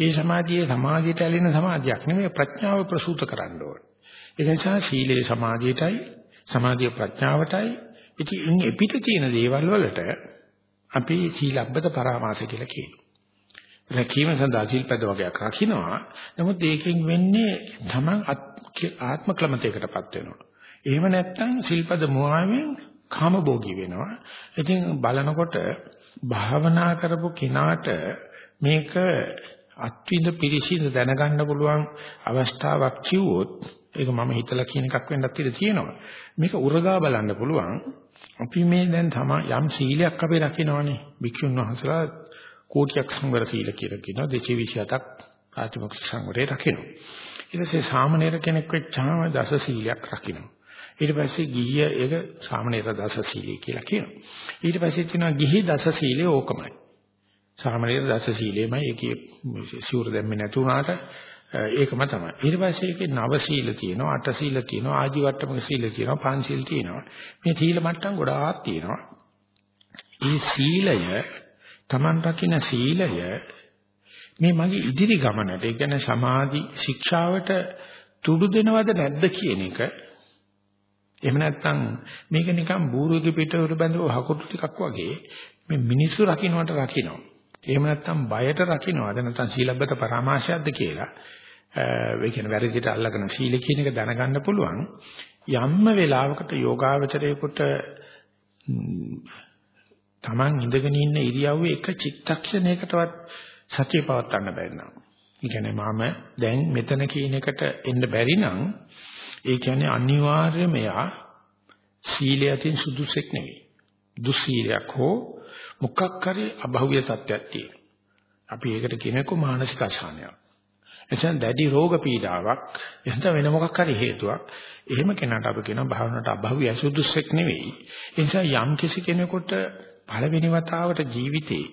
ඒ සමාධියේ සමාධියට ඇලෙන සමාධියක් නෙමෙයි ප්‍රඥාව ප්‍රසූත කරන්න ඕනේ. ඒ නිසා සීලේ සමාධියටයි සමාධිය ප්‍රඥාවටයි ඉතින් ඉන් එපිට තියෙන දේවල් වලට අපි සීලබ්බත පරාමාස කියලා කියනවා. රැකීම සඳහා සීල්පද වගේක් රකින්නවා. නමුත් ඒකෙන් වෙන්නේ තමන් ආත්ම ක්ලමතයකටපත් වෙනවා. එහෙම නැත්නම් සීල්පද මොහාවෙන් කාමභෝගී වෙනවා. ඉතින් බලනකොට භාවනා කරපු කෙනාට මේක අත්විඳ පිරිසිඳ දැනගන්න පුළුවන් අවස්ථාවක් කිව්වොත් ඒක මම හිතලා කියන එකක් වෙන්නත් ඉඩ තියෙනවා. මේක උරගා බලන්න පුළුවන්. අපි මේ දැන් තම යම් සීලයක් අපි රකින්නවනේ. භික්ෂුන් වහන්සේලා කෝටියක් සංවර සීල කියලා කියනවා. 227ක් ආත්මක සංවරේ රකින්නවා. ඊට පස්සේ සාමණේර කෙනෙක් වෙච්චාම දස සීලයක් රකින්නවා. ඊට පස්සේ ගිහිය ඒක සාමණේර දස සීලය කියලා කියනවා. ඊට පස්සේ තියෙනවා ගිහි දස සීලය ඕකමයි. සාමණේර දස සීලෙමයි ඒකේ සිවුර දැම්මේ නැති වුණාට ඒකම තමයි. ඊට පස්සේ ඒකේ නව සීල තියෙනවා, අට සීල තියෙනවා, ආජීවට්ටමක සීල තියෙනවා, පංච තියෙනවා. මේ සීල මට්ටම් ගොඩාක් තියෙනවා. මේ සීලය, Taman රකින්න සීලය මේ මගේ ඉදිරි ගමනට, ඒ කියන්නේ සමාධි ශික්ෂාවට තුඩු දෙනවද නැද්ද කියන එක එහෙම නැත්නම් මේක නිකන් බූරුවක පිටවර බඳව හකුරු ටිකක් වගේ මේ මිනිස්සු රකින්නට රකින්නවා. එහෙම නැත්නම් බයට රකින්නවද නැත්නම් සීලබ්බත පරාමාශයක්ද කියලා ඒ කියන්නේ වැරදිට අල්ලගෙන සීල කියන එක දැනගන්න පුළුවන් යම්ම වෙලාවකට යෝගාවචරයේකට Taman ඉඳගෙන ඉන්න ඉරියව්වේ එක චිත්තක්ෂණයකටවත් සතිය පවත්වන්න බැරි නම් ඒ කියන්නේ මම දැන් මෙතන කියන එකට එන්න බැරි නම් ඒ කියන්නේ අනිවාර්යයෙන්ම යා සීලය අතින් සුදුසෙක් නෙවෙයි දුස්සීලයක් හෝ මොකක් හරි අභෞවිය තත්ත්වයක් තියෙනවා. අපි ඒකට කියනකො මානසික අසහනයක්. එතන දැඩි රෝග පීඩාවක් එහෙනම් වෙන මොකක් හරි හේතුවක්. එහෙම කෙනාට අපි කියනවා භාවනාවට අභෞවිය සුදුස්සෙක් නෙවෙයි. ඒ නිසා යම් කිසි කෙනෙකුට පළවෙනි වතාවට ජීවිතේ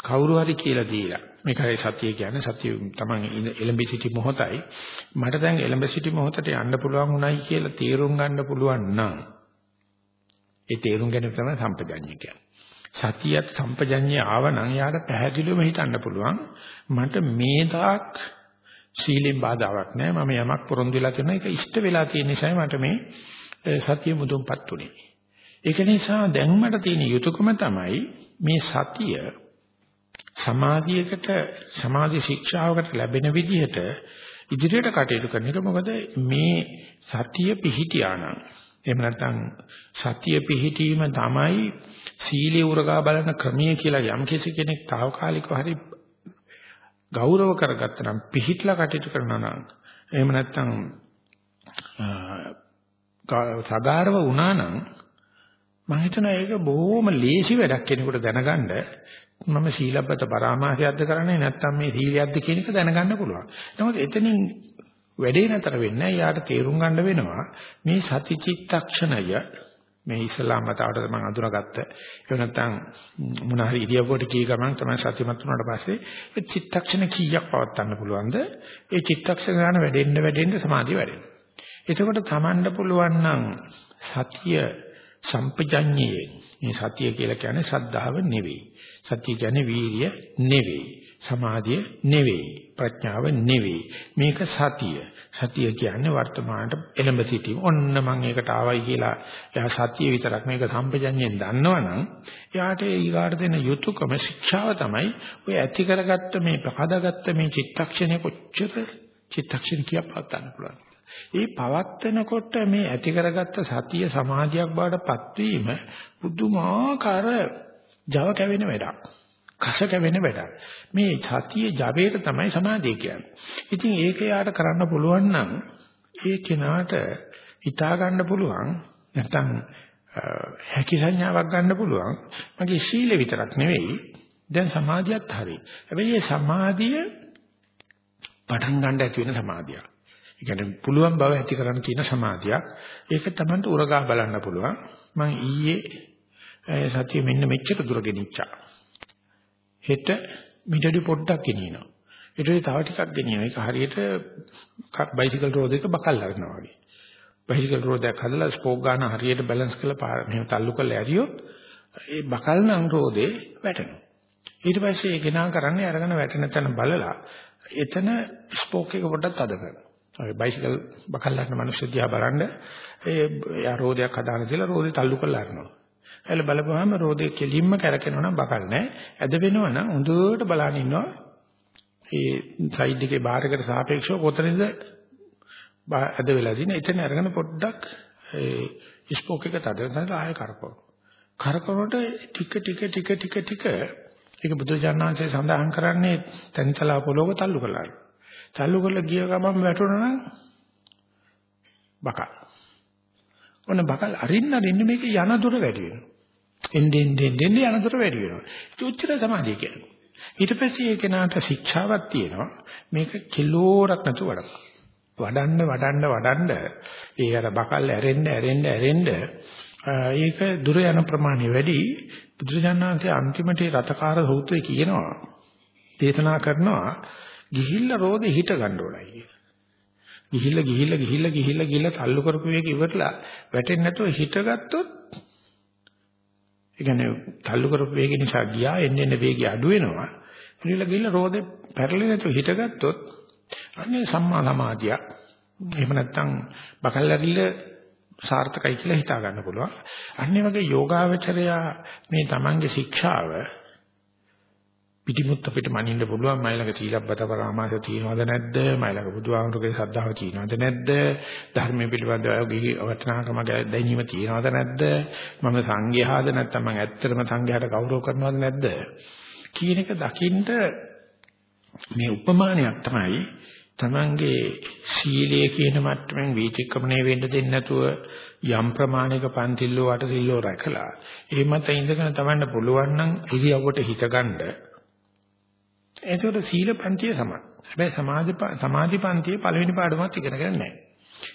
කවුරු හරි කියලා දීලා මේකයි සතිය කියන්නේ සතිය තමයි එලඹ සිටි මොහොතයි මට දැන් එලඹ සිටි මොහොතට යන්න පුළුවන් උනායි කියලා තීරුම් ගන්න පුළුවන් නම් ඒ තේරුම් ගැනීම තමයි සම්පජඤ්ඤය කියන්නේ. සතියත් සම්පජඤ්ඤය ආවනම් යාට පැහැදිලිවම හිතන්න පුළුවන් මට මේ තාක් සීලෙන් බාධාවක් නැහැ මම යමක් පොරොන්දු වෙලා තියෙනවා ඒක ඉෂ්ට වෙලා තියෙන නිසා මට මේ සතිය මුදුන්පත් උනේ. ඒක නිසා දැන් මට තියෙන යුතුයකම තමයි මේ සතිය සමාධියකට සමාධි ශික්ෂාවකට ලැබෙන විදිහට ඉදිරියට කටයුතු කරන එක. මොකද මේ සතිය පිහිටියානම් එහෙම නැත්නම් සතිය පිහිටීම තමයි සීලේ උරගා බලන ක්‍රමය කියලා යම් කෙනෙක් తాවකාලිකව හරි ගෞරව කරගත්තනම් පිහිట్లా කටයුතු කරනවා නම් එහෙම නැත්නම් සගාරව වුණා නම් මම හිතනවා ඒක බොහොම ලේසි වැඩක් කෙනෙකුට දැනගන්න. මම සීලබ්බත පරාමාසයක්ද කරන්නේ නැත්නම් මේ සීලියක්ද කියන එක දැනගන්න පුළුවන්. නමුත් එතනින් වැඩේ නතර වෙන්නේ යාට තේරුම් ගන්න වෙනවා මේ සතිචිත්තක්ෂණය මේ ඉස්ලාම් මතවට මම අඳුරගත්ත ඒ නැත්නම් මොන හරි ඉරියව්වට කී ගමන් තමයි සතිමත් වුණාට පස්සේ ඒ චිත්තක්ෂණ කීයක් පවත්වන්න පුළුවන්ද? ඒ චිත්තක්ෂණ ගන්න වැඩෙන්න වැඩෙන්න සමාධිය වැඩෙනවා. එතකොට තමන්ට පුළුවන් නම් සතිය සම්පජඤ්ඤයේ මේ සතිය කියලා කියන්නේ සද්ධාව නෙවෙයි. සතිය කියන්නේ වීරිය නෙවෙයි. සමාධිය නෙවෙයි. ප්‍රඥාව නෙවෙයි. මේක සතිය. සතිය කියන්නේ වර්තමානට එළඹ සිටීම. ඔන්න මම ඒකට ආවයි කියලා එයා සතිය විතරක් මේක සම්පජඤ්ඤයෙන් දන්නවනම් එයාට ඊගාට දෙන යුතුයකම ශික්ෂාව තමයි ඔය ඇති කරගත්ත මේ පහදාගත්ත මේ චිත්තක්ෂණය කොච්චර චිත්තක්ෂණ කියක් පවත්වන්න පුළුවන් ඒ පවත්නකොට මේ ඇති කරගත්ත සතිය සමාධියක් බවට පත්වීම පුදුමාකාර Java කැවෙන වැඩක්. කස කැවෙන වැඩක්. මේ සතියේ ජවයට තමයි සමාධිය කියන්නේ. ඉතින් ඒක යාට කරන්න පුළුවන් නම් ඒ කෙනාට හිතා ගන්න පුළුවන් නැත්නම් හැකි සංඥාවක් ගන්න පුළුවන්. මගේ සීල විතරක් නෙවෙයි දැන් සමාධියත් හරි. හැබැයි මේ සමාධිය පටන් ගන්න ඇති වෙන සමාධියක්. ඒ කියන්නේ පුළුවන් බව ඇති කරන්න තියෙන සමාධියක්. ඒක තමයි උරගා බලන්න පුළුවන්. මම ඊයේ සතිය මෙන්න මෙච්චර දුර ගෙනිච්චා. හෙට මිටඩි පොඩ්ඩක් ගෙනියනවා. ඊට තව ටිකක් ගෙනියනවා. ඒක හරියට බයිසිකල් රෝද එක බකල් අරනවා වගේ. බයිසිකල් රෝදයක් හදලා ස්පෝක් ගන්න හරියට බැලන්ස් කරලා මෙහෙම තල්ලු කරලා ඇරියොත් ඒ බකල් නම් රෝදේ වැටෙනවා. ඊට පස්සේ ඒ ගෙනා කරන්නේ අරගෙන වැටෙන තැන බලලා එතන ස්පෝක් එක පොඩ්ඩක් තද කරනවා. ඔය බයිසිකල් බකල්ලාට මිනිස්සු දිහා බලන්න ඒ යා රෝදයක් හදාන තියලා රෝදේ තල්ලු කරලා අරනවා. එළ බලපුවාම රෝදේ කෙලින්ම කැරකෙනවා නම් බකල් නැහැ. ඇද වෙනවා නම් හොඳට බලන් ඉන්නවා. ඒ සයිඩ් එකේ බාර් එකට සාපේක්ෂව කොතනද ඇද වෙලා තියෙන. එතන අරගෙන පොඩ්ඩක් ඒ ස්පෝක් එක තද කරලා ආයෙ කරකවනවා. කරකවනකොට ටික ටික ටික ටික ටික ඒක බුදුජානනාංශය සඳහන් කරන්නේ තනිතලා පොළොව තල්ලු කළා. තල්ලු කරලා ගිය ගමන් වැටුණා නම් බකල්. ඔන්න බකල් අරින්න අරින්න මේක යන දුර වැඩි වෙනවා. එන්නේ එන්නේ එන්නේ යන දුර වැඩි වෙනවා. ඒක උච්චර සමාධිය කියන්නේ. ඊට පස්සේ ඒ කෙනාට ශික්ෂාවක් තියෙනවා. මේක කිලෝරක් නැතුව වඩන්න. වඩන්න වඩන්න වඩන්න ඒ අර බකල් ඇරෙන්න ඇරෙන්න ඇරෙන්න ඒක දුර යන ප්‍රමාණය වැඩි බුදුජානනාංශයේ අන්තිමට රතකාර සූත්‍රයේ කියනවා දේශනා කරනවා ගිහිල්ලා රෝදේ හිට ගන්න ඕනයි කියලා. ගිහිල්ලා ගිහිල්ලා ගිහිල්ලා ගිහිල්ලා ගිහිල්ලා තල්ලු කරපු එක ඉවරලා වැටෙන්නේ නැතුව හිටගත්තොත් ඒ කියන්නේ තල්ලු කරපු වේගය නිසා ගියා එන්න එන්න වේගය අඩු වෙනවා. ගිහිල්ලා ගිහිල්ලා රෝදේ පැටලෙන්නේ නැතුව හිටගත්තොත් අනේ සම්මා සමාධිය. එහෙම නැත්නම් බකල්ලාගිල්ල සාර්ථකයි කියලා හිතා ගන්න පුළුවන්. අන්නේ වගේ යෝගාවචරයා මේ Tamange ශික්ෂාව පිටිමුත් අපිට මනින්න පුළුවන්. මයිලක සීලබ්බත පරාමාස තියෙනවද නැද්ද? මයිලක බුදුහාමුදුරගේ ශ්‍රද්ධාව තියෙනවද නැද්ද? ධර්මයේ පිළිබඳව ඔයගේ වටිනාකම දැනීම තියෙනවද නැද්ද? මම සංඝයාද නැත්නම් මම ඇත්තටම සංඝයාට ගෞරව කරනවද නැද්ද? කියන එක දකින්න මේ උපමානයක් තමයි Tamange සීලය කියන මට්ටමින් වීතික්‍රමණය වෙන්න දෙන්නේ නැතුව යම් ප්‍රමාණයක පන්තිල්ලෝ වටසිල්ලෝ රැකලා එහෙමත් ඉඳගෙන Tamanne පුළුවන් නම් ඉරියව්වට හිතගන්න එතකොට සීල පන්තිය සමයි. හැබැයි සමාධි සමාධි පන්තියේ පළවෙනි පාඩමත් ඉගෙන ගන්න නැහැ.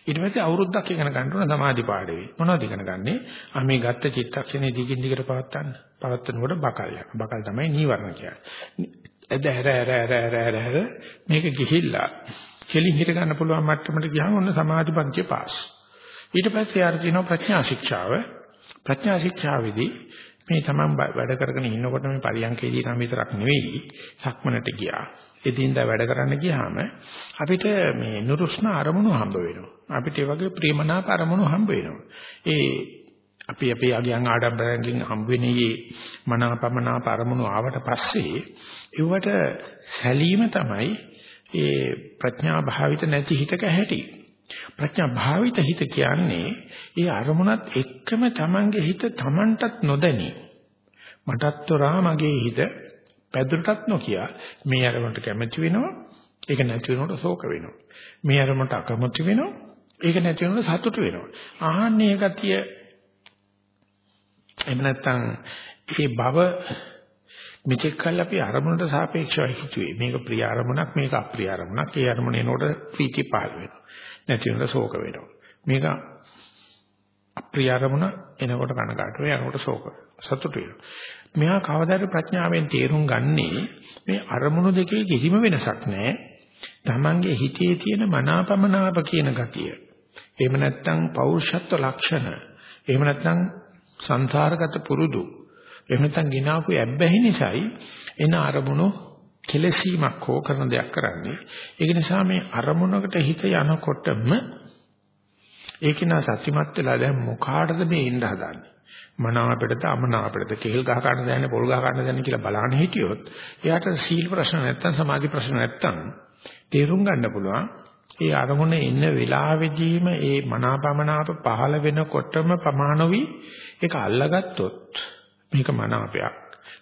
ඊට පස්සේ අවුරුද්දක් ඉගෙන ගන්න ඕන සමාධි පාඩේ. මොනවද ඉගෙන ගන්නෙ? ආ මේ ගත්ත චිත්තක්ෂණේ දිගින් දිගට පවත්තන්න. පවත්තනකොට බකල් යන. බකල් තමයි නීවරණ කියන්නේ. එද හැර හැර හැර හැර හැර මේක ගිහිල්ලා කෙලින් හිට ගන්න පුළුවන් මට්ටමට ගියාම ඔන්න සමාධි පන්තිය පාස්. ඊට පස්සේ ආර තියෙනවා ප්‍රඥා ශික්ෂාව. ප්‍රඥා ශික්ෂාවේදී මේ තමන් වැඩ කරගෙන ඉන්නකොට මේ පරියන්කේදී නම් විතරක් නෙවෙයි සක්මනට ගියා. එදින්දා වැඩ කරන්න ගියාම අපිට මේ නුරුස්න අරමුණු හම්බ වෙනවා. අපිට ඒ වගේ ප්‍රේමනාප අරමුණු හම්බ වෙනවා. ඒ අපි අපේ අගයන් ආඩම්බරයෙන් හම්බ වෙන්නේ මනාපමනාප අරමුණු ආවට පස්සේ ඒවට සැලීම තමයි ඒ ප්‍රඥා භාවිත නැති හිතක හැටි. ප්‍රඥා භාවිත හිත කියන්නේ ඒ අරමුණත් එක්කම Tamange හිත Tamanටත් නොදැනි. මටත් තොරා මගේ හිත පැදුරටත් නොකිය මේ අරමුණට කැමති වෙනවා. ඒක නැති වෙනකොට ශෝක වෙනවා. මේ අරමුණට අකමැති වෙනවා. ඒක නැති වෙනකොට සතුට වෙනවා. ආහන්නේ ගතිය එහෙම නැත්නම් මේ භව මෙතෙක් කල් අපි අරමුණට සාපේක්ෂව හිතුවේ මේක ප්‍රිය අරමුණක් මේක අප්‍රිය අරමුණක් ඒ අරමුණ එනකොට ප්‍රීතිය පහළ වෙනවා නැති වෙනකොට ශෝක වෙනවා. මේක අප්‍රිය අරමුණ එනකොට කනගාටු වෙනවා යනකොට ශෝක සතුටු වෙනවා. මෙහා කවදාද ප්‍රඥාවෙන් තේරුම් ගන්නේ මේ අරමුණු දෙකේ කිසිම වෙනසක් නැහැ. Tamange හිතේ තියෙන මනාපමනාප කියන ගතිය. එහෙම නැත්නම් පෞරුෂත්ව ලක්ෂණ. එහෙම නැත්නම් සංසාරගත පුරුදු. එහෙම නැත්නම් ගినాපු ඇබ්බැහි නිසායි එන අරමුණු කෙලසීමක් හෝ කරන දෙයක් කරන්නේ. ඒක නිසා මේ අරමුණකට හිත යනකොටම ඒක නා සත්‍යමත් වෙලා දැන් මොකාටද මේ ඉන්න හදන්නේ? මනාපෙටද අමනාපෙටද කෙහෙල් ගහ ගන්න දැනන්නේ පොල් ගහ ගන්න දැනන්නේ කියලා බලන්න හිටියොත් එයාට සීල ප්‍රශ්න නැත්තම් සමාධි ප්‍රශ්න නැත්තම් තේරුම් ගන්න පුළුවන් ඒ අරමුණ එන්න වෙලාවෙදීම ඒ මනාපමනාප පහළ වෙනකොටම ප්‍රමාණවි ඒක අල්ලගත්තොත් මේක මනාපයක්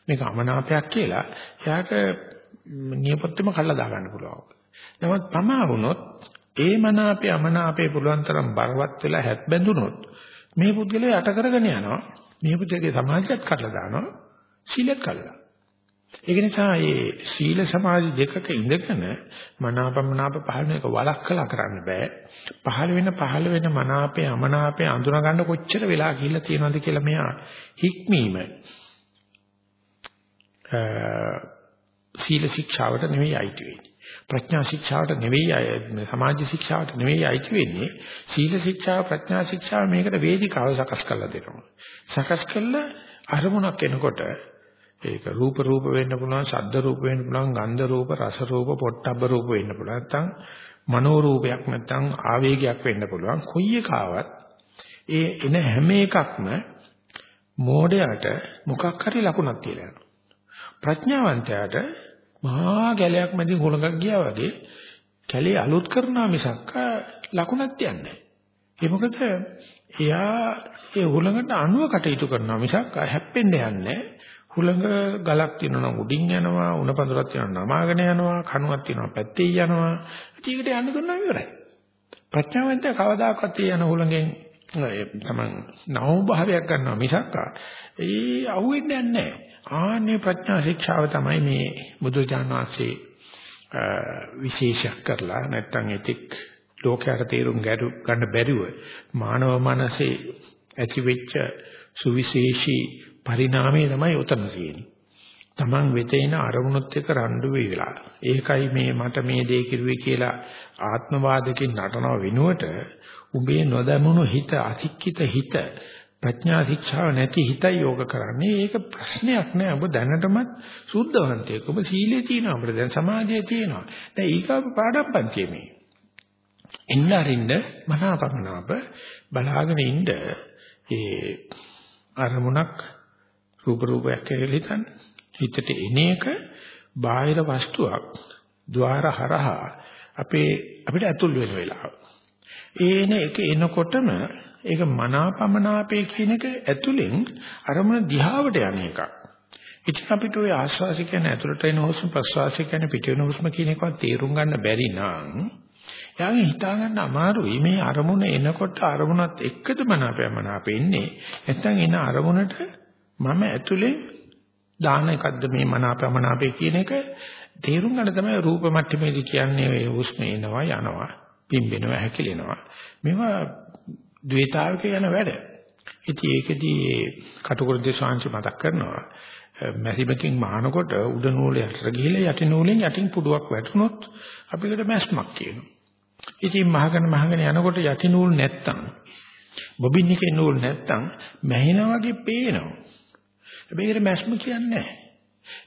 මේක අමනාපයක් කියලා එයාට නියපොත්තෙම කල්ලා දාගන්න පුළුවන්. නමුත් තමා වුණොත් ඒ මනාපේ අමනාපේ පුළුවන් තරම් බරවත් වෙලා හැත් බැඳුනොත් මේ පුද්ගලයා යට කරගෙන යනවා. මේ පුද්ගලගේ සමාජයත් කඩලා දානවා. සීලත් කඩලා. ඒක නිසා මේ සීල සමාධි දෙකක ඉඳගෙන මනාපමනාප පහළ වෙන එක වළක්වලා කරන්න බෑ. පහළ වෙන පහළ වෙන මනාපේ අමනාපේ අඳුන ගන්න කොච්චර වෙලා ගිහිල්ලා තියෙනවද කියලා මෙහා හික්මීම සීල ශික්ෂාවට නෙවෙයි අයිති වෙන්නේ. ප්‍රඥා ශික්ෂාවට නෙවෙයි සමාජ ශික්ෂාවට නෙවෙයි අයිති වෙන්නේ. සීල ශික්ෂාව ප්‍රඥා ශික්ෂාව මේකට වේදිකාව සකස් කරලා දෙනවා. සකස් කළා අරමුණක් එනකොට ඒක රූප රූප වෙන්න පුළුවන්, ශබ්ද රූප වෙන්න පුළුවන්, ගන්ධ රූප, රස රූප, පොට්ටබ්බ රූප වෙන්න පුළුවන්. නැත්නම් මනෝ රූපයක් නැත්නම් ආවේගයක් වෙන්න පුළුවන්. කොයි එකාවත් ඒ එන හැම එකක්ම මෝඩයට මොකක් හරි ලකුණක් කියලා යනවා. ප්‍රඥාවන්තයාට මහා ගැලයක් මැදින් හොලඟක් ගියා වගේ කැලේ අලුත් කරනවා මිසක් ලකුණක් තියන්නේ නැහැ. ඒ මොකද එයා ඒ හොලඟට අණුව කටයුතු කරනවා මිසක් හැප්පෙන්න යන්නේ හුළඟ ගලක් තියෙනවා නම් උඩින් යනවා උණ පඳුරක් තියෙනවා නමාගෙන යනවා කණුවක් තියෙනවා පැත්තේ යනවා. ඒකට යන්න දුන්නා ඉවරයි. ප්‍රඥාවන්තය කවදාකවත් යන හුළඟෙන් තමන් නව භාවයක් ගන්නවා මිසක් ඒ අහුවෙන්නේ නැහැ. ආන්නේ ප්‍රඥා ශික්ෂාව තමයි මේ බුදුචාන් වහන්සේ විශේෂයක් කරලා නැත්තම් එතික් ලෝකයට තේරුම් ගන්න බැරිව මානව මනසේ ඇතිවෙච්ච සුවිශේෂී පරිණාමය තමයි උතන තියෙන්නේ. Taman වෙතේන අරමුණුත් එක්ක රණ්ඩු වෙලා. ඒකයි මේ මට මේ දේ කිරුවේ කියලා ආත්මවාදකින් නටනව වෙනුවට උඹේ නොදැමුණු හිත අතික්කිත හිත ප්‍රඥා ශික්ෂාව නැති හිතයි යෝග කරන්නේ. ඒක ප්‍රශ්නයක් නෑ. ඔබ දැනටමත් සුද්ධවන්තයෙක්. ඔබ සීලේ තියෙනවා. අපිට දැන් සමාධියේ තියෙනවා. දැන් ඊගාව පාඩම් පන්තියේ මේ. එන්න අරින්න මනාපමනාප බලාගෙන ඉන්න ඒ අරමුණක් රූප රූපයක් කියලා හිතන්න. හිතට එන එක බාහිර වස්තුවක් ద్వාර හරහා අපේ අපිට ඇතුල් වෙන වෙලාව. ඒන එක එනකොටම ඒක මනාපමනාපේ කියන එක ඇතුලෙන් අරමුණ දිහාවට යන එකක්. ඉතින් අපිට ওই ආස්වාසිය කියන්නේ ඇතුළට එන හුස්ම ප්‍රස්වාසිය කියන්නේ පිට වෙන හුස්ම කියන එකවත් තේරුම් ගන්න බැරි නම් යාගේ හිතා ගන්න අමාරුයි. මේ අරමුණ එනකොට අරමුණත් එක්කද මනාපයමනාප එන්නේ? නැත්නම් එන අරමුණට මම ඇතුලේ දාන එකක්ද මේ මනාපයමනාපේ කියන එක තේරුම් ගන්න තමයි රූප මට්ටමේදී කියන්නේ. ඒ හුස්ම එනවා යනවා පිම්බෙනවා හැකිලෙනවා. මේවා ද්වේතාවක යන වැඩ. ඉතින් ඒකෙදී කටුකුරුද්ද ශාන්ති මතක් කරනවා මැරිමකින් මහනකොට උඩ නූල යටට ගිහිල්ලා යටි නූලෙන් යටින් පුඩුවක් වැටුනොත් අපිකට මැස්මක් කියනවා. ඉතින් මහගෙන මහගෙන යනකොට යටි නූල් නැත්තම් බොබින් එකේ නූල් නැත්තම් මැහෙනා වගේ පේනවා. හැබැයි ඒකට මැස්ම කියන්නේ නැහැ.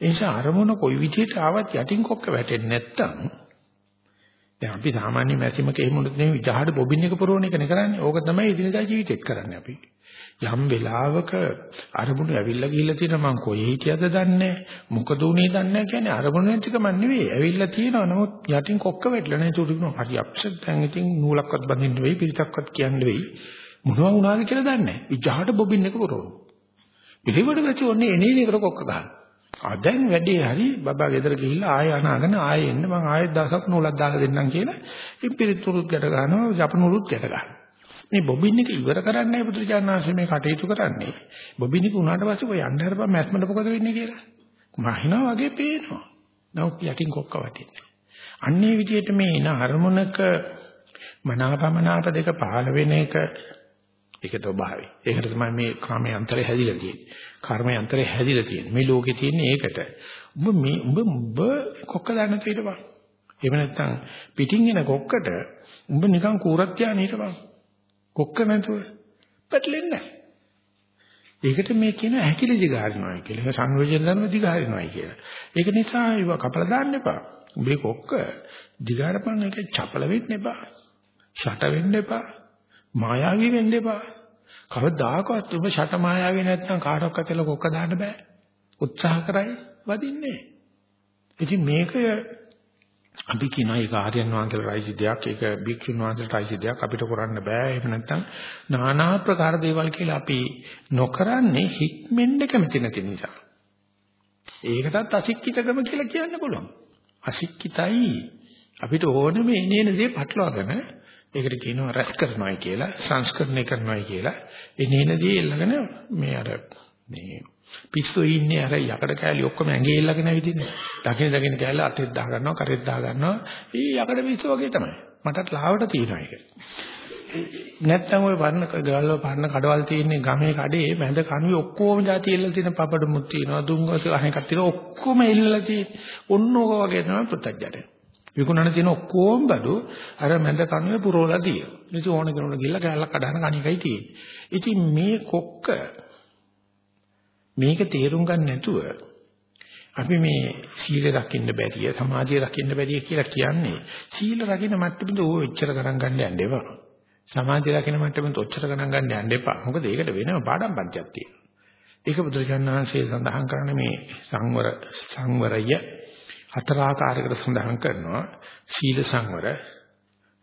ඒ නිසා අරමුණ කොයි විදිහට ආවත් යටින් කොක්ක වැටෙන්නේ නැත්තම් දැන් අපි සාමාන්‍ය මැසිමක එහෙම උනොත් නෙවෙයි ජහඩ බොබින් එක පුරවන එකනේ කරන්නේ. ඕක තමයි එදිනදා ජීවිතෙත් කරන්නේ අපි. යම් වෙලාවක අරමුණු ඇවිල්ලා ගිහිල්ලා තියෙන මං කොහේ හිටියද දන්නේ මොකද උනේ දන්නේ කියන්නේ අරමුණ ටික මන් නෙවෙයි ඇවිල්ලා තියෙනවා නමුත් යටින් කොක්ක වැටලා නැහැ ඒක උඩින් හරි අප්සෙට් දැන් ඉතින් නූලක්වත් බඳින්න වෙයි පිටක්වත් කියන්න වෙයි මොනවා වුණාද කියලා දන්නේ නැහැ. ඉජහට බොබින් එක පුරවන. පිළිවෙඩ වෙච්ච ඔන්නේ එනේ එකට කොක්ක ගන්න. ආ දැන් වැඩේ හරි. බබා ගෙදර ගිහිල්ලා ආයෙ අනාගෙන ආයෙ එන්න. මං ආයෙත් දවසක් නූලක් දාලා දෙන්නම් කියලා ඉපිරිතුරුත් ගැට ගන්නවා ජපනුරුත් ගැට ගන්නවා. මේ බොබින් එක ඉවර කරන්නයි පුදුරජානනාංශ මේ කටයුතු කරන්නේ. බොබින් එක උනාට පස්සේ ඔය යන්න හරපන් මැස්මඩ මොකද වෙන්නේ කියලා. මහිනා වගේ පේනවා. නමුත් යටින් කොක්ක වටින්නේ අන්නේ විදිහට මේ එන හර්මොනක මනාපමනාප දෙක පහළ වෙන එක ඒක ස්වභාවය. ඒකට තමයි මේ කාමයේ අන්තරය හැදිලා තියෙන්නේ. කර්මයේ අන්තරය හැදිලා තියෙන්නේ. මේ ලෝකේ තියෙන්නේ ඒකට. උඹ මේ උඹ උඹ කොක්ක දාන්න තියෙනවා. එහෙම නැත්නම් පිටින් එන කොක්කට උඹ නිකන් කූරක් තියාගෙන හිටපන්. කොක්ක නැතුව පැටලෙන්නේ නැහැ. ඒකට මේ කියන හැකිලි දිගාරිනවයි කියලා. ඒක සංවේදන ධර්ම දිගාරිනවයි කියලා. ඒක නිසා ඒව කපලා දාන්න එපා. උඹේ කොක්ක දිගාරපන් එක චපල වෙන්න එපා. ෂට වෙන්න එපා. මායාවී වෙන්න එපා. කවදාකවත් ඔබ ෂට මායාවී නැත්නම් කාටවත් එල කොක්ක දාන්න බෑ. උත්සාහ කරයි වදින්නේ. ඉතින් මේක අපි කියනවා ඒක ආර්යයන් වහන්සේලා රයිසි දෙයක් ඒක භික්ෂුන් වහන්සේලා රයිසි දෙයක් අපිට කරන්න බෑ එහෙම නැත්නම් নানা ආකාර දේවල් කියලා අපි නොකරන්නේ හික්මෙන්න කැමති නැති නිසා. ඒකටත් අසික්කිතකම කියලා කියන්න පුළුවන්. අසික්කිතයි අපිට ඕනේ මේ එනේන දේ පටලවාගෙන ඒකට කියනවා රැස් කරනවායි කියලා, සංස්කරණය කරනවායි කියලා. එනේනදී ඊළඟන මේ අර මේ පිස්සු ඉන්නේ අර යකඩ කෑලි ඔක්කොම ඇඟේ ඊළඟන විදිහනේ. දකින දකින කෑල්ල අතෙත් දා ගන්නවා, කරෙත් දා ගන්නවා. ඊ යකඩ පිස්සු වගේ තමයි. මටත් ලාවට තියෙනවා ඒක. නැත්තම් ওই වර්ණ ගාල්ව පරණ කඩවල් තියෙන ගමේ කඩේ මැද කණුවේ ඔක්කොම જાති එල්ලලා තියෙන පපඩමුත් තියෙනවා දුංගස අහේකක් තියෙනවා ඔක්කොම එල්ලලා තියෙන ඔන්න ඕක වගේ තමයි පුත්තජට විකුණන තියෙන ඔක්කොම බඩු අර මැද කණුවේ පුරවලා තියෙනවා. ඉතින් ඕන කෙනෙකුට ගිහලා කෑල්ලක් කඩන කණිකයි තියෙන්නේ. ඉතින් මේ කොක්ක මේක තේරුම් ගන්න නැතුව අපි මේ සීල රකින්න බැරිය සමාධිය රකින්න බැරිය කියලා කියන්නේ සීල රකින්න මට්ටමෙද ඕ එච්චර ගණන් ගන්න යන්න එපා. සමාධිය රකින්න මට්ටමෙද ඔච්චර ගණන් ගන්න යන්න එපා. මොකද ඒකට වෙනම පාඩම් පන්තියක් තියෙනවා. ඒක බුදුරජාණන් වහන්සේ සඳහන් කරන මේ සංවර සංවරය හතර ආකාරයකට සඳහන් කරනවා. සීල සංවර,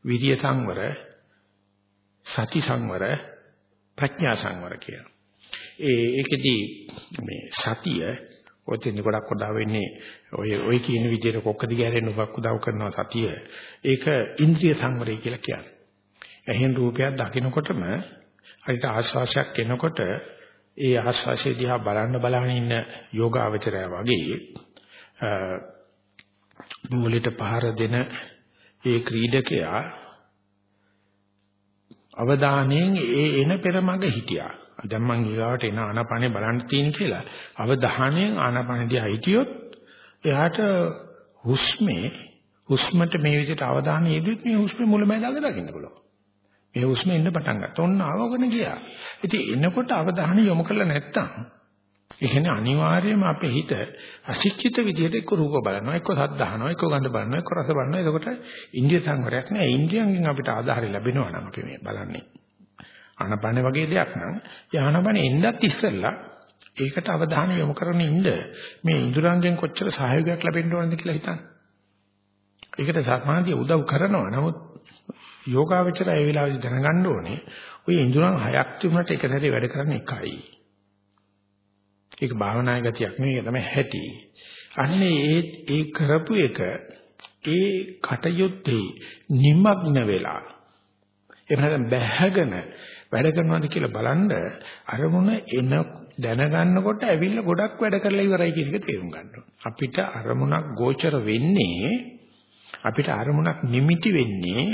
විරිය සංවර, සති සංවර, ප්‍රඥා සංවර කියලා. ඒ ඒකෙදි මේ සතිය ඔතෙන් ගොඩක් උදා වෙන්නේ ඔය ඔය කියන විදිහට කොක්ක දිග හැරෙන්න උගක් උදව් කරනවා සතිය. ඒක ඉන්ද්‍රිය සංවරය කියලා කියන්නේ. එහෙන් රූපයක් දකිනකොටම හරිට ආශ්වාසයක් එනකොට ඒ ආශ්වාසය දිහා බලන්න බලන ඉන්න යෝගාවචරය වගේ මූලයට පහර දෙන ඒ ක්‍රීඩකයා අවධානයෙන් ඒ එන පෙරමග හිටියා. දැන් මං ඊගාවට එන ආනාපානේ බලන්න තියෙන කියලා අවධානයෙන් ආනාපාන දිහා හිටියොත් එයාට හුස්මේ හුස්මට මේ විදිහට අවධානය යෙදුවොත් මේ හුස්මේ මුලමඳාග දකින්න පුළුවන්. මේ හුස්ම එන්න පටන් ගත්තා. ඔන්න ආවගෙන ගියා. ඉතින් එනකොට අවධානය යොමු කරලා නැත්තම් එහෙනම් අනිවාර්යයෙන්ම අපේ හිත අශික්ෂිත විදිහට එක්ක රූප බලනවා, එක්ක සද්ද අහනවා, එක්ක ගඳ බලනවා, එක්ක රස බලනවා. එතකොට ඉන්දිය සංවරයක් නෑ. ඉන්දියන්ගෙන් අපිට ආධාරය ලැබෙනවා නම් අපි මේ බලන්නේ. ආනපන වගේ දෙයක් නම් ඒ ආනපන එන්නත් ඉස්සෙල්ලා ඒකට අවධානය යොමු කරගෙන ඉන්න මේ ඉඳුරංගෙන් කොච්චර සහයෝගයක් ලැබෙන්න ඕනද කියලා හිතන්න. ඒකට සමාධිය උදව් කරනවා. නමුත් යෝගාවචරය ඒ වෙලාවේදී දැනගන්න ඕනේ ඔය ඉඳුරන් හයක් තුනට එක සැරේ වැඩ කරන්නේ එකයි. ඒක භාවනායේ ගතියක් නෙවෙයි තමයි හැටි. අන්නේ ඒ ඒ කරපු එක ඒ කටයුත්තේ නිමග්න වෙලා එහෙම නැත්නම් බැහැගෙන වැඩ කරනවාද කියලා බලන්න අරමුණ එන දැනගන්නකොට ඇවිල්ලා ගොඩක් වැඩ කරලා ඉවරයි කියන එක තේරුම් ගන්න අපිට අරමුණක් ගෝචර වෙන්නේ අපිට අරමුණක් නිමිති වෙන්නේ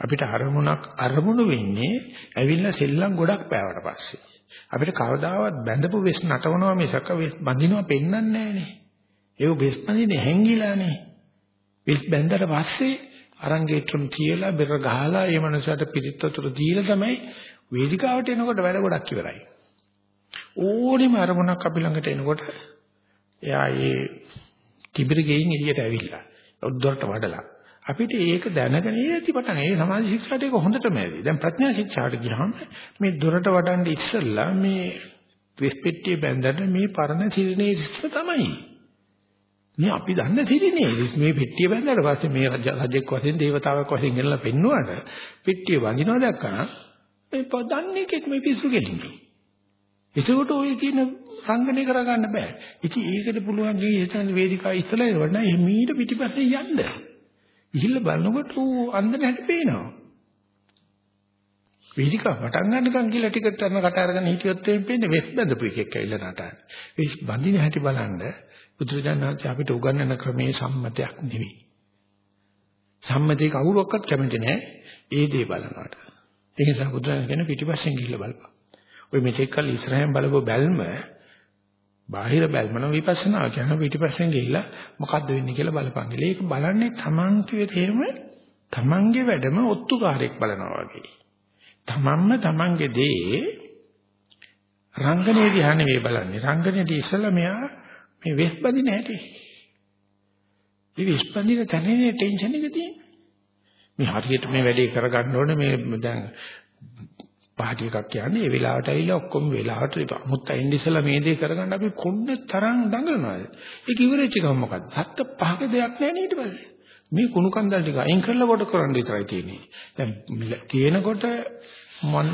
අපිට අරමුණක් අරමුණු වෙන්නේ ඇවිල්ලා සෙල්ලම් ගොඩක් පෑවට පස්සේ අපිට කවදාවත් බැඳපු වෙස් නටවනවා මිසක වෙස් බඳිනවා පෙන්වන්නේ නැහනේ. ඒක වෙස් බඳින්නේ හැංගිලානේ. වෙස් බැඳලා පස්සේ අරංගේට්‍රම් තියලා බෙර ගහලා ඒ මනසට පිළිත් වතුර දීලා තමයි වේදිකාවට එනකොට වැඩ ගොඩක් ඉවරයි. ඕනෙම අරමුණක් අපි ළඟට එනකොට එයා ඒ තිබිර ගෙයින් එළියට ඇවිල්ලා උද්දරට වඩලා. අපිට ඒක දැනගෙන ඉති පටන් ඒ සමාධි ශික්ෂාට ඒක හොඳටම ඇති. දැන් ප්‍රඥා ශික්ෂාට ගියාම මේ දොරට වඩන්න ඉස්සෙල්ලා මේ වෙස්පෙට්ටිය බැඳලා මේ පරණ සිරිනේ ඉස්ස තමයි. මේ අපි දන්න සිරිනේ මේ පෙට්ටිය බැලුවාට පස්සේ මේ රජෙක් වශයෙන් දේවතාවෙක් වශයෙන් ගෙනලා පෙන්නුවාට පෙට්ටිය වඳිනවා දැක්කම මේ පදන්නේ කෙක් මේ පිස්සු කෙලින්නේ. ඒකට ඔය කියන රංගනය කරගන්න බෑ. ඉතින් ඒකට පුළුවන් ගියේ එතන වේදිකාව ඉස්සලා ඉවරන එමීට පිටිපස්සේ යන්න. ඉහිල්ල බලනකොට ඌ අන්දන හැටි පේනවා. වේදිකාව පටන් ගන්නකම් කියලා ටිකට් කරන කට අරගෙන හිටියොත් එන්නේ පේන්නේ වෙස් බඳපු එකෙක් ඇවිල්ලා නටන. වෙස් බඳින හැටි බලන්න බුදුරජාණන් වහන්සේ අපිට උගන්වන ක්‍රමේ සම්මතයක් නෙවෙයි. සම්මතේ කවුරක්වත් කැමති නැහැ ඒ දේ බලනවට. ඒ නිසා බුදුරජාණන් කියන පිටිපස්සෙන් ගිහිල්ලා බලපන්. ඔය මෙතෙක් කල ඉස්සරහෙන් බලපුව බැල්ම බාහිර බැල්ම නම් විපස්සනා කියන පිටිපස්සෙන් ගිහිල්ලා මොකද්ද වෙන්නේ කියලා බලපන්. ඒක බලන්නේ Taman කියේ තේරුම Tamanගේ වැඩම ඔත්තුකාරයෙක් බලනවා වගේ. Tamanම Tamanගේ දේ රංගනයේ දිහා නෙවෙයි බලන්නේ. රංගනයේදී ඉස්සලා මෙයා මේ වෙස් බඳින හැටි. මේ වෙස් බඳින තැනේ ටෙන්ෂන් එක තියෙන්නේ. මේ හරියට මේ වැඩේ කරගන්න ඕනේ මේ දැන් පාටි එකක් කියන්නේ ඒ වෙලාවට ඇවිල්ලා ඔක්කොම වෙලාවට මුත් අයින් ඉස්සලා මේ දේ කරගන්න අපි කොන්න තරම් දඟලනවාද ඒක ඉවරෙච්ච ගම මොකද්ද සත්ත පහක දෙයක් නැහැ ඊට පස්සේ මේ කුණු කන්දල් ටික අයින් කරලා කොට කරන්න විතරයි තියෙන්නේ. දැන් තියෙනකොට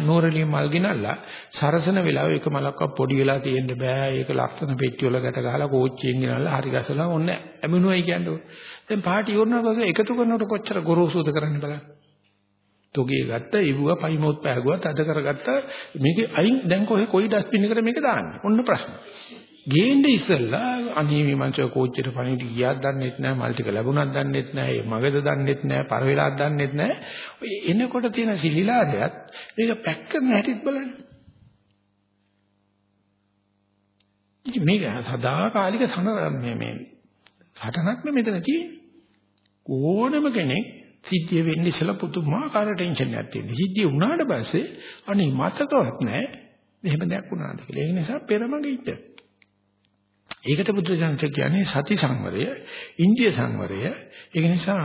නෝරලිය මල් ගෙනල්ලා සරසන වෙලාව එක මලක්වත් පොඩි වෙලා තියෙන්න බෑ. ඒක ලස්සන පෙට්ටි වල ගැට ගහලා කෝච්චියෙන් ගෙනල්ලා හරි ගසලා ඔන්න ඇමුණුවයි කියන්නේ. දැන් පාටි ඉවරනකොට පස්සේ එකතු කරනකොට කොච්චර ගොරෝසුද කරන්න බලන්න. තොගේ ගත්ත ඉවුවා පයිමොත් පෑගුවා තද කරගත්ත මේක අයින් දැන් කොහේ කොයි ඩස්බින් එකට මේක දාන්නේ? ඔන්න ප්‍රශ්න. ගේන්නේ ඉස්සෙල්ලා අනේ මේ මංසෝ කෝච්චියට පණිවිඩ ගියාද දන්නෙත් නැහැ මල් ටික ලැබුණාද දන්නෙත් නැහැ මගද දන්නෙත් නැහැ පර වෙලාද දන්නෙත් නැහැ ඔය එනකොට තියෙන සිලිලාරයත් මේක පැක් කරන හැටිත් බලන්න. ඉතින් මේක සදාකාලික සන මේ මේ සටනක් නෙමෙතන තියෙන්නේ. ඕනම කෙනෙක් සිද්ධිය වෙන්නේ ඉස්සලා පුදුමාකාර ටෙන්ෂන් එකක් තියෙනවා. සිද්ධිය වුණාට පස්සේ අනේ මතකවත් නැහැ. එහෙම දෙයක් වුණාද කියලා. ඒ නිසා පෙරමග ඉන්න. ඒකට බුදුසසුන කියන්නේ සති සංවරය, ඉන්දිය සංවරය. ඒක නිසා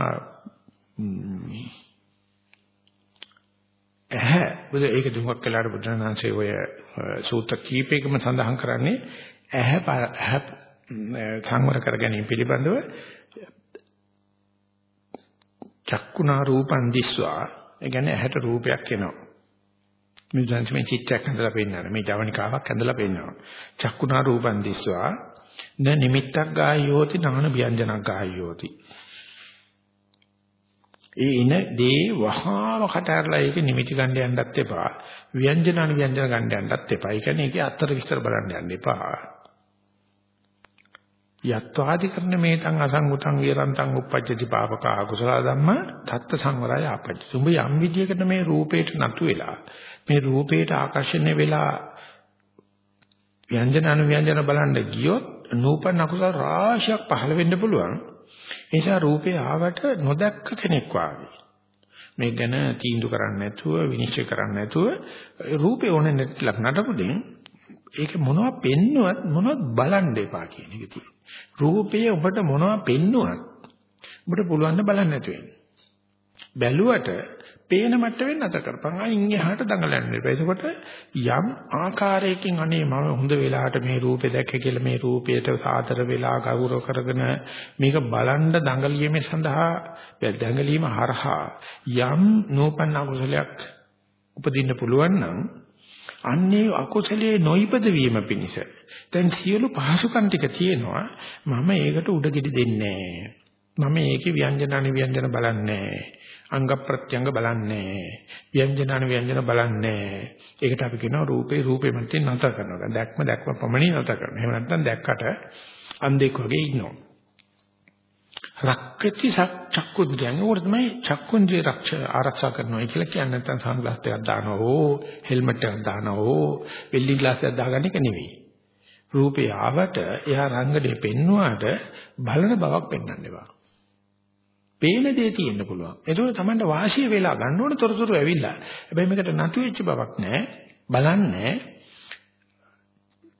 ඇහැ බුදු ඒක දුමක් කළාට බුදුරජාණන්සේ ඔය සූත්‍ර කීපයකම සඳහන් කරන්නේ ඇහැ ඇහැ සංවර කර ගැනීම පිළිබඳව චක්කුණා රූපං දිස්වා. ඒ කියන්නේ ඇහැට රූපයක් එනවා. මේ දැන් මේ චිත්‍රයක් හදලා පෙන්නනවා මේ ජවනිකාවක් හදලා පෙන්නනවා. චක්කුණා රූපං දිස්වා. න නිමිත්තක් ගායෝති නාන ව්‍යංජනක් ගායෝති ඒ ඉන දේ වහාම කටහරලා ඒක නිමිති ගන්න යන්නත් එපා. ව්‍යංජන අනුව්‍යංජන ගන්න යන්නත් එපා. ඒ කියන්නේ ඒකේ අත්තර විස්තර බලන්න යන්න එපා. යත්වාදි කරන මේතං අසංගුතං විරන්තං uppajjati පාපක අකුසල ධම්ම තත්ත සංවරය ආපජ්ජ. උඹ යම් විදියකට මේ රූපේට නතු වෙලා මේ රූපේට ආකර්ෂණය වෙලා ව්‍යංජන අනුව්‍යංජන බලන්න ගියොත් නූපන් අකුසල රාශියක් පහළ වෙන්න පුළුවන්. ඒ නිසා රූපේ ආවට නොදැක්ක කෙනෙක් වාගේ. මේ ගැන තීන්දුව කරන්න නැතුව විනිශ්චය කරන්න නැතුව රූපේ ඕනේ නැතිලක් නටපුදින් ඒක මොනවද පෙන්නුවත් මොනවද බලන්න එපා කියන එක තියෙනවා. රූපය ඔබට මොනවද පෙන්නුවත් ඔබට පුළුවන් ද බලන්න නැතු වෙන්න. බැලුවට පේන මට්ටමින් නැත කරපන්. අයින් එහාට දඟලන්න එපා. එතකොට යම් ආකාරයකින් අනේ මම හොඳ වෙලාවට මේ රූපේ දැක්ක කියලා මේ රූපයට සාතර වෙලා ගෞරව කරගෙන මේක බලන්න දඟලීමේ සඳහා දඟලීම හරහා යම් නූපන්න කුසලයක් උපදින්න පුළුවන් නම් අන්නේ අකුසලයේ නොයිපද වීම පිණිස. දැන් සියලු පහසුකම් ටික තියෙනවා. මම ඒකට උඩගෙඩි දෙන්නේ මම ඒකේ ව්‍යංජන අනිව්‍යංජන බලන්නේ අංග ප්‍රත්‍යංග බලන්නේ ව්‍යංජන අනිව්‍යංජන බලන්නේ ඒකට අපි කියනවා රූපේ රූපේ මතින් නැතර කරනවා. දැක්ම දැක්ම පමණින් නැතර කරනවා. එහෙම නැත්නම් දැක්කට අන්ධෙක් වගේ ඉන්නවා. රක්කති චක්කුන්ද්‍රයන් උඩ තමයි චක්කුන්ද්‍රය ආරක්ෂා කරනවා කියලා කියන්නේ නැත්නම් සන්ග්ලාස් එකක් දානවා ඕ හෙල්මට් එකක් දානවා ඕ වෙල්ඩින් ග්ලාස් එකක් දාගන්න එක නෙවෙයි. රූපේ ආවට එයා රංගනේ පෙන්නුවාට බලන බවක් පෙන්වන්න එපා. පේන දේ තියෙන්න පුළුවන්. ඒකෝන තමයි වාසිය වෙලා ගන්න ඕන තොරතුරු ඇවිල්ලා. හැබැයි මේකට නතු වෙච්ච බවක් නැහැ. බලන්නේ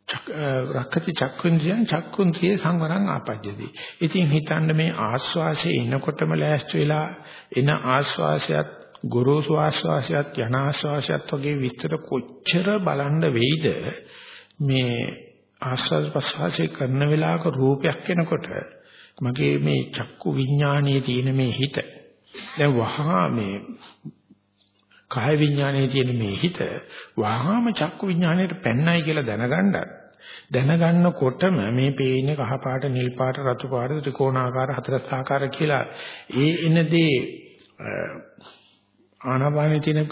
රක්කති චක්කුන්ද්‍රියං චක්කුන්ද්‍රියේ සංවරං ආපජ්ජති. ඉතින් හිතන්න මේ ආස්වාසයේ ඉනකොටම ලෑස්ති වෙලා එන ආස්වාසයත් ගොරෝසු ආස්වාසයත් යන ආස්වාසයත් වගේ විස්තර කොච්චර බලන්න වෙයිද මේ ආස්වාද ප්‍රසවාසයේ කරන වෙලාවක රූපයක් එනකොට මගේ මේ චක්කු විඥානයේ තියෙන මේ හිත දැන් වහා මේ කාය විඥානයේ තියෙන මේ හිත වහාම චක්කු විඥානයට පැන්නයි කියලා දැනගන්නත් දැනගන්නකොටම මේ පේන්නේ කහ පාට නිල් පාට රතු පාට ත්‍රිකෝණාකාර හතරස් ආකාර කියලා ඒ එනදී ආනාපානයේ තියෙන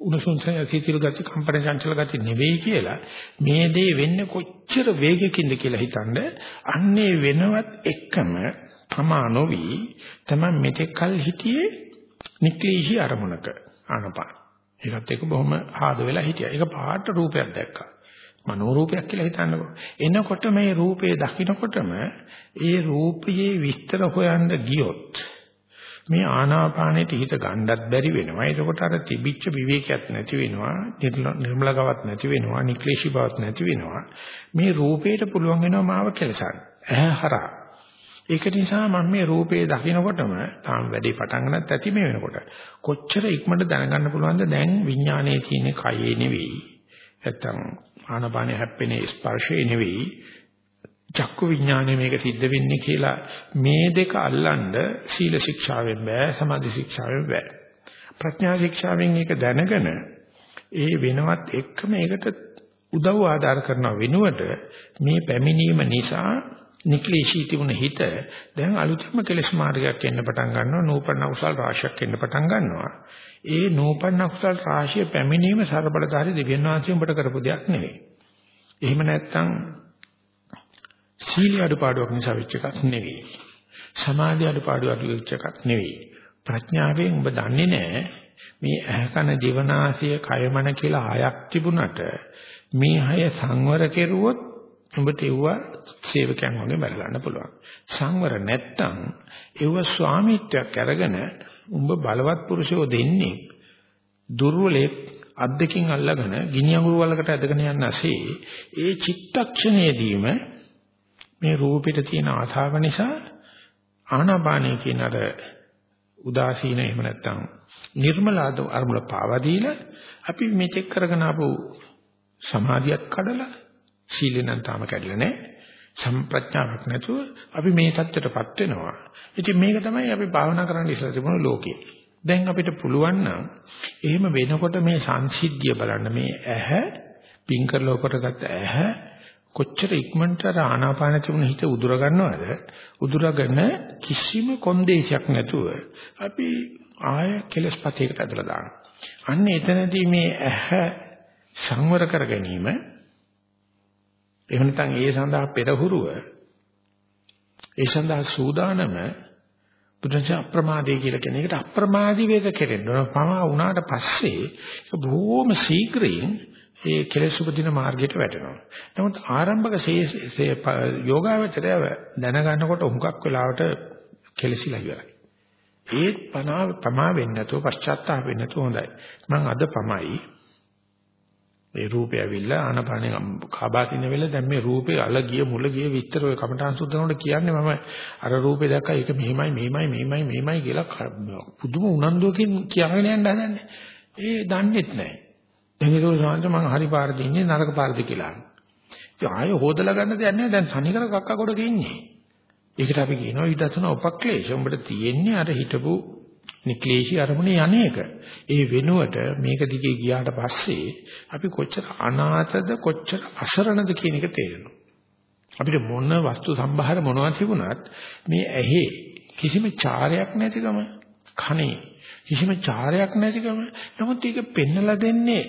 උණුසුම් සීතල ගති කම්පන චංචල ගති නෙවෙයි කියලා මේ දේ වෙන්නේ කොච්චර වේගකින්ද කියලා හිතනද අන්නේ වෙනවත් එකම තමා නොවි තමයි මෙතෙක් කල් හිටියේ නික්ලීහි අරමුණක. ආනපාන. ඒකත් එක්ක බොහොම ආද වෙලා හිටියා. ඒක පාට රූපයක් දැක්කා. මනෝරූපයක් කියලා හිතන්නකෝ. එනකොට මේ රූපේ දකින්නකොටම ඒ රූපයේ විස්තර හොයන්න ගියොත් මේ ආනාපානෙට හිත ගන්නත් බැරි වෙනවා. එතකොට අර තිබිච්ච විවේකයක් නැති වෙනවා. නිර්මල ගවක් නැති වෙනවා. නික්ලේශී බවක් නැති වෙනවා. මේ රූපේට පුළුවන් වෙනවා මාව කෙලසන්න. ඇහැ හරහා. ඒක නිසා මම මේ රූපේ දකිනකොටම තාම වැඩි පටන් ගන්නත් ඇති මේ වෙනකොට. කොච්චර ඉක්මනට දැනගන්න පුළුවන්ද දැන් විඥානයේ තියෙන කයේ නෙවෙයි. නැත්තම් ආනපානේ හැප්පෙන ස්පර්ශය නෙවෙයි චක්කු විඥානය මේක සිද්ධ වෙන්නේ කියලා මේ දෙක අල්ලන්න සීල ශික්ෂාවෙන් බෑ සමාධි ශික්ෂාවෙන් බෑ ප්‍රඥා ශික්ෂාවෙන් ඒක දැනගෙන ඒ වෙනවත් එක්කම ඒකට උදව් ආධාර කරන වෙනුවට මේ පැමිණීම නිසා නික්ලේශී තිබුණ හිත දැන් අලුත්ම කෙලස් මාර්ගයක් එන්න පටන් ගන්නවා නූපන්න කුසල් රාශියක් එන්න පටන් ගන්නවා ඒ නූපන්න කුසල් රාශිය පැමිණීම ਸਰබලධාරී දෙවියන් වහන්සේ උඹට කරපු දෙයක් නෙවෙයි එහෙම නැත්නම් සීල අඩුපාඩුවක් නිසා වෙච්ච එකක් නෙවෙයි. සමාධි අඩුපාඩුවක් වෙච්ච එකක් නෙවෙයි. ප්‍රඥාවෙන් ඔබ දන්නේ නැහැ මේ ඇහැකන ජීවනාශය කයමන කියලා හයක් තිබුණට මේ හය සංවර කෙරුවොත් ඔබට ඒව සේවකයන් වගේ බලන්න පුළුවන්. සංවර නැත්තම් ඒව ස්වාමීත්වයක් අරගෙන උඹ බලවත් පුරුෂයෝ දෙන්නේ දුර්වලෙක් අද්දකින් අල්ලගෙන ගිනි අඟුරු වලකට ඇදගෙන යන්න ඇසේ ඒ චිත්තක්ෂණයේදීම මේ රූපෙට තියෙන ආශාව නිසා ආනාපානය කියන අර උදාසීන එහෙම නැත්නම් නිර්මලාද අරමුණ පාවා දීලා අපි මෙතෙක් කරගෙන ආපු සමාධියක් කඩලා සීලෙන් නම් තාම කැඩලා නැහැ සම්ප්‍රඥාවක් නැතුව අපි මේ தත්ත්වයටපත් වෙනවා. ඉතින් මේක තමයි අපි භාවනා කරන්න ඉස්සර තිබුණු ලෝකේ. දැන් අපිට පුළුවන් නම් එහෙම වෙනකොට මේ සංසිද්ධිය බලන්න මේ ඇහැ පින් කරලා උපට ගත්ත ඇහැ කොච්චර ඉක්මනට ආනාපාන තිබුණ හිත උදුර ගන්නවද උදුරගෙන කිසිම කොන්දේසියක් නැතුව අපි ආය කෙලස්පතේකට ඇදලා දානවා අන්න එතනදී මේ ඇහැ සංවර කර ගැනීම එහෙම නැත්නම් ඒ සඳහා පෙරහුරුව ඒ සඳහා සූදානම බුදුන්සේ අප්‍රමාදේ කියලා කියන එකට අප්‍රමාදී වේග කෙරෙන්න ඕන පමා වුණාට පස්සේ ඒක බොහොම ශීඝ්‍රයෙන් ඒ කෙලෙස් උපදින මාර්ගයට වැටෙනවා. නමුත් ආරම්භක යෝගාවචරය දැනගන්නකොට හුඟක් වෙලාවට කෙලසිලා ඉවරයි. ඒත් පනා පමා වෙන්නේ නැතුව පශ්චාත්තාප වෙන්නේ නැතුව හොඳයි. මම අද පමයි මේ රූපය ඇවිල්ලා ආනපානෙ කාබාසින වෙලා දැන් මේ රූපේ අල ගිය මුල ගිය විස්තර ඔය කමඨාන් සුද්ධනෝට කියන්නේ මම අර රූපේ දැක්කා ඒක මෙහෙමයි මෙහෙමයි මෙහෙමයි මෙහෙමයි කියලා පුදුම උනන්දුවකින් කියගෙන යන්න හදන්නේ. ඒ දන්නේත් නැහැ. දැන් ඒක සාංශ මම හරි පාරද ඉන්නේ නරක පාරද කියලා. ඉතින් ආයෙ හොදලා ගන්න දෙයක් නැහැ. දැන් තනිකර කක්ක කොටක ඉන්නේ. ඒකට අපි කියනවා විදර්ශන උපක්ලේශ. උඹට තියෙන්නේ අර හිටපු නික්ලේශී අරමුණේ යන්නේක. ඒ වෙනුවට මේක දිගේ ගියාට පස්සේ අපි කොච්චර අනාථද කොච්චර අසරණද කියන එක තේරෙනවා. අපිට මොන වස්තු සම්භාර මොනවද තිබුණත් මේ ඇහි කිසිම චාරයක් නැතිකම කනේ කිසිම චාරයක් නැතිකම නමුත් ඒක පෙන්නලා දෙන්නේ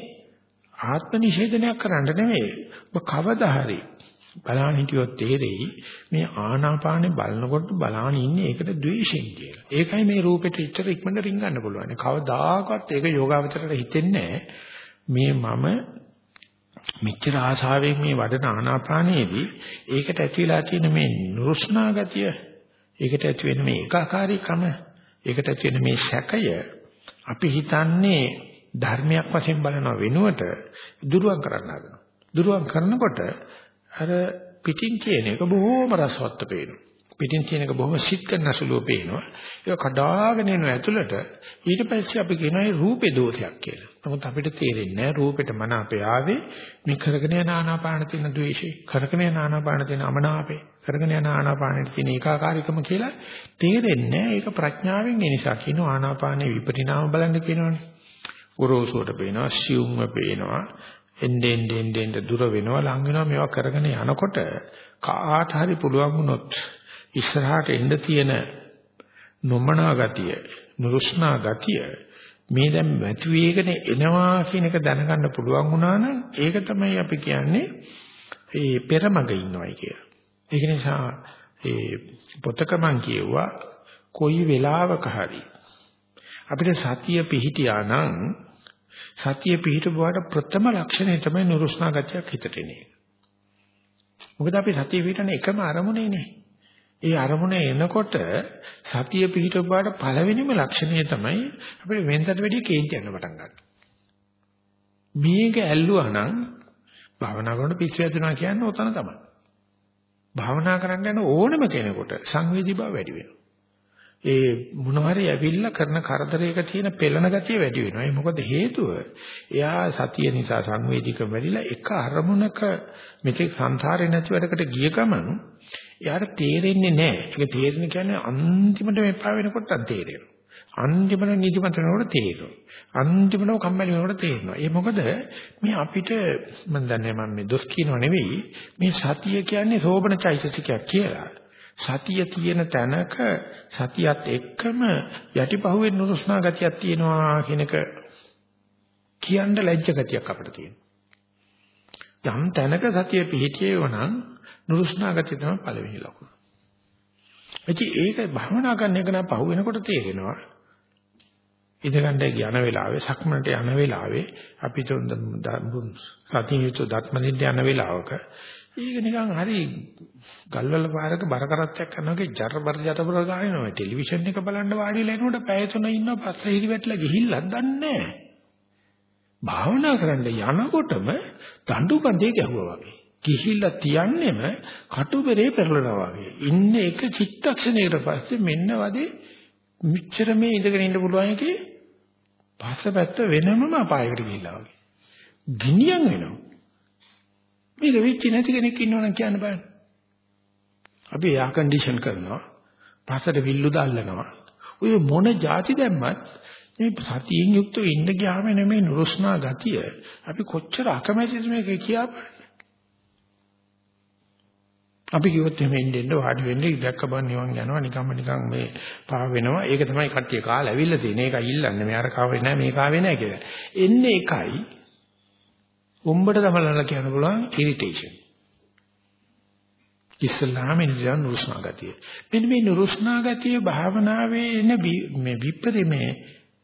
ආත්ම නිෂේධනයක් කරන්න නෙමෙයි. ඔබ කවදා හරි බලන්න හිටියොත් තේරෙයි මේ ආනාපානේ බලනකොට බලාන ඉන්නේ ඒකට ද්වේෂයෙන් කියලා. ඒකයි මේ රූපෙට ඉතර ඉක්මනට රින්ගන්න පුළුවන්. කවදාකවත් ඒක යෝගාවචරයට හිතෙන්නේ මේ මම මෙච්චර ආශාවෙන් මේ වඩන ආනාපානයේදී ඒකට ඇතිලා තියෙන මේ නුරුස්නා ගතිය ඒකට ඇති වෙන මේ ඒකාකාරීකම ඒකට ඇති වෙන මේ සැකය අපි හිතන්නේ ධර්මයක් වශයෙන් බලන වෙනුවට දුරුවන් කරන්න හදනවා. දුරුවන් කරනකොට අර පිටින් කියන එක බොහොම රසවත් පේනවා. පිටින් කියන එක බොහොම සිත් කරන සුළුව පේනවා. ඒක කඩාගෙන එන ඇතුළට ඊට පස්සේ අපි කියනවා ඒ රූපේ දෝෂයක් කියලා. නමුත් අපිට තේරෙන්නේ නැහැ රූපෙට මන අපේ ආවේ මේ කරගෙන යන ආනාපාන තියෙන ද්වේෂේ, කරගෙන යන ආනාපාන තියෙන අමනාපේ, කරගෙන යන ආනාපානෙට තියෙන ඒකාකාරීකම කියලා තේරෙන්නේ නැහැ. ඒක ප්‍රඥාවෙන් ඒ නිසා කියනවා ආනාපානේ විපරිණාම බලන්න කියනවනේ. ගොරෝසුවට පේනවා, සියුම්ව පේනවා, එන්නේ එන්නේ එන්නේ දුර වෙනවා, ලඟ වෙනවා මේවා කරගෙන යනකොට කාට හරි පුළුවන් වුණොත් ඉස්සරහට එන්න තියෙන නොමනා ගතිය, නුරුස්නා ගතිය මේ දැන් මැටි වේගන එනවා කියන එක දැනගන්න පුළුවන් වුණා නම් ඒක තමයි අපි කියන්නේ ඒ පෙරමග ඉන්නවයි කියලා. ඒක නිසා ඒ පොතක මං කියුවා කොයි වෙලාවක හරි අපිට සතිය පිහිටියා නම් සතිය පිහිටුවාට ප්‍රථම ලක්ෂණය තමයි නුරුස්නා ගතියක් හිතට එන්නේ. මොකද අපි සතිය පිහිටන එකම අරමුණේනේ. ඒ අරමුණ එනකොට සතිය පිහිටුවාට පළවෙනිම ලක්ෂණය තමයි අපිට වෙනතට වැඩිය කේන්ති යන පටන් ගන්න. මේක ඇල්ලුවා නම් භාවනා කරනකොට පිස්සු ඇතුණා කියන්නේ ඔතන තමයි. භාවනා කරන්න යන ඕනම කෙනෙකුට සංවේදී බව වැඩි වෙනවා. ඒ මොනවාරි ඇවිල්ලා කරන කරදරයක තියෙන පෙළෙන ගතිය වැඩි වෙනවා. ඒ මොකද හේතුව? එයා සතිය නිසා සංවේදීකම වැඩිලා එක අරමුණක මෙතෙක් සංසාරේ නැති වැඩකට ගිය ගමන් එයාට තේරෙන්නේ නැහැ. ඒක තේරෙන කියන්නේ අන්තිමට මෙපා වෙනකොට තේරෙනවා. අන්තිමට නිදිමත වෙනකොට තේරෙනවා. අන්තිමට කම්මැලි වෙනකොට තේරෙනවා. ඒ මොකද මේ අපිට මම දන්නේ මම මේ දොස් කියනව නෙවෙයි මේ සතිය කියන්නේ සෝබන චෛතසිකයක් කියලා. සතිය තියෙන තැනක සතියත් එක්කම යටිපහුවෙන් නුරුස්නා ගතියක් තියෙනවා කියන එක කියන්න ලැජ්ජ ගතියක් අපිට තියෙනවා. යම් තැනක සතිය පිහිටියේව නම් නුරුස්නා ගතිය තමයි පළවෙනි ලකුණ. ඉතින් ඒක භවනා කරන එක නම් පහු වෙනකොට තේරෙනවා. ඉඳගන්න යන වෙලාවේ සක්මනට යන වෙලාවේ අපි සතිය යුතු දත්මනින්ද යන වෙලාවක ඒක නිකන් හරි ගල්වල පාරක බර කරත්තයක් කරනවා වගේ ජරබර ජතබර ගානවා ටෙලිවිෂන් එක බලන්න වාඩි වෙලා එනකොට පැය තුන ඉන්නවා පස්සේ හිරි වැටලා ගිහිල්ලා දන්නේ නැහැ. භාවනා කරන්න යනකොටම දඬු කඳේ ගැහුවා වගේ. ගිහිල්ලා තියන්නෙම කටුබරේ පෙරලනවා වගේ. ඉන්න එක චිත්තක්ෂණයකට පස්සේ මෙන්න වදේ මෙච්චර මේ ඉඳගෙන ඉන්න පුළුවන් එකේ පස්සපැත්ත වෙනමම අපායකට ගිහිල්ලා වගේ. ගිනියම් වෙනවා. මේක වෙච්ච නැති කෙනෙක් ඉන්නවනම් කියන්න බෑ. අපි එයා කන්ඩිෂන් කරනවා. පස්සට විල්ලු දාල්ලනවා. ඔය මොන જાති දැම්මත් මේ සතියෙන් යුක්තව ඉන්න ගියාම නෙමේ නුරුස්නා ගතිය. අපි කොච්චර අකමැතිද මේක කියාපන්නේ. අපි කිව්වොත් එහෙම එන්න එන්න වාඩි වෙන්න ඉලක්ක බන් නිවන් යනවා නිකම්ම නිකන් මේ පා වෙනවා ඒක තමයි කට්ටිය කාලා ඇවිල්ලා තියෙන ඒක ඉල්ලන්නේ මේ අර කාවේ නැහැ මේ කාවේ නැහැ කියලා එන්නේ එකයි උඹට තමලලා කියන්න පුළුවන් ඉරිටේෂන් ඉස්ලාම ඉන්දියන් නුරුස්නා ගතිය මෙන්න මේ නුරුස්නා ගතිය භාවනාවේ එන මේ විපරිමේ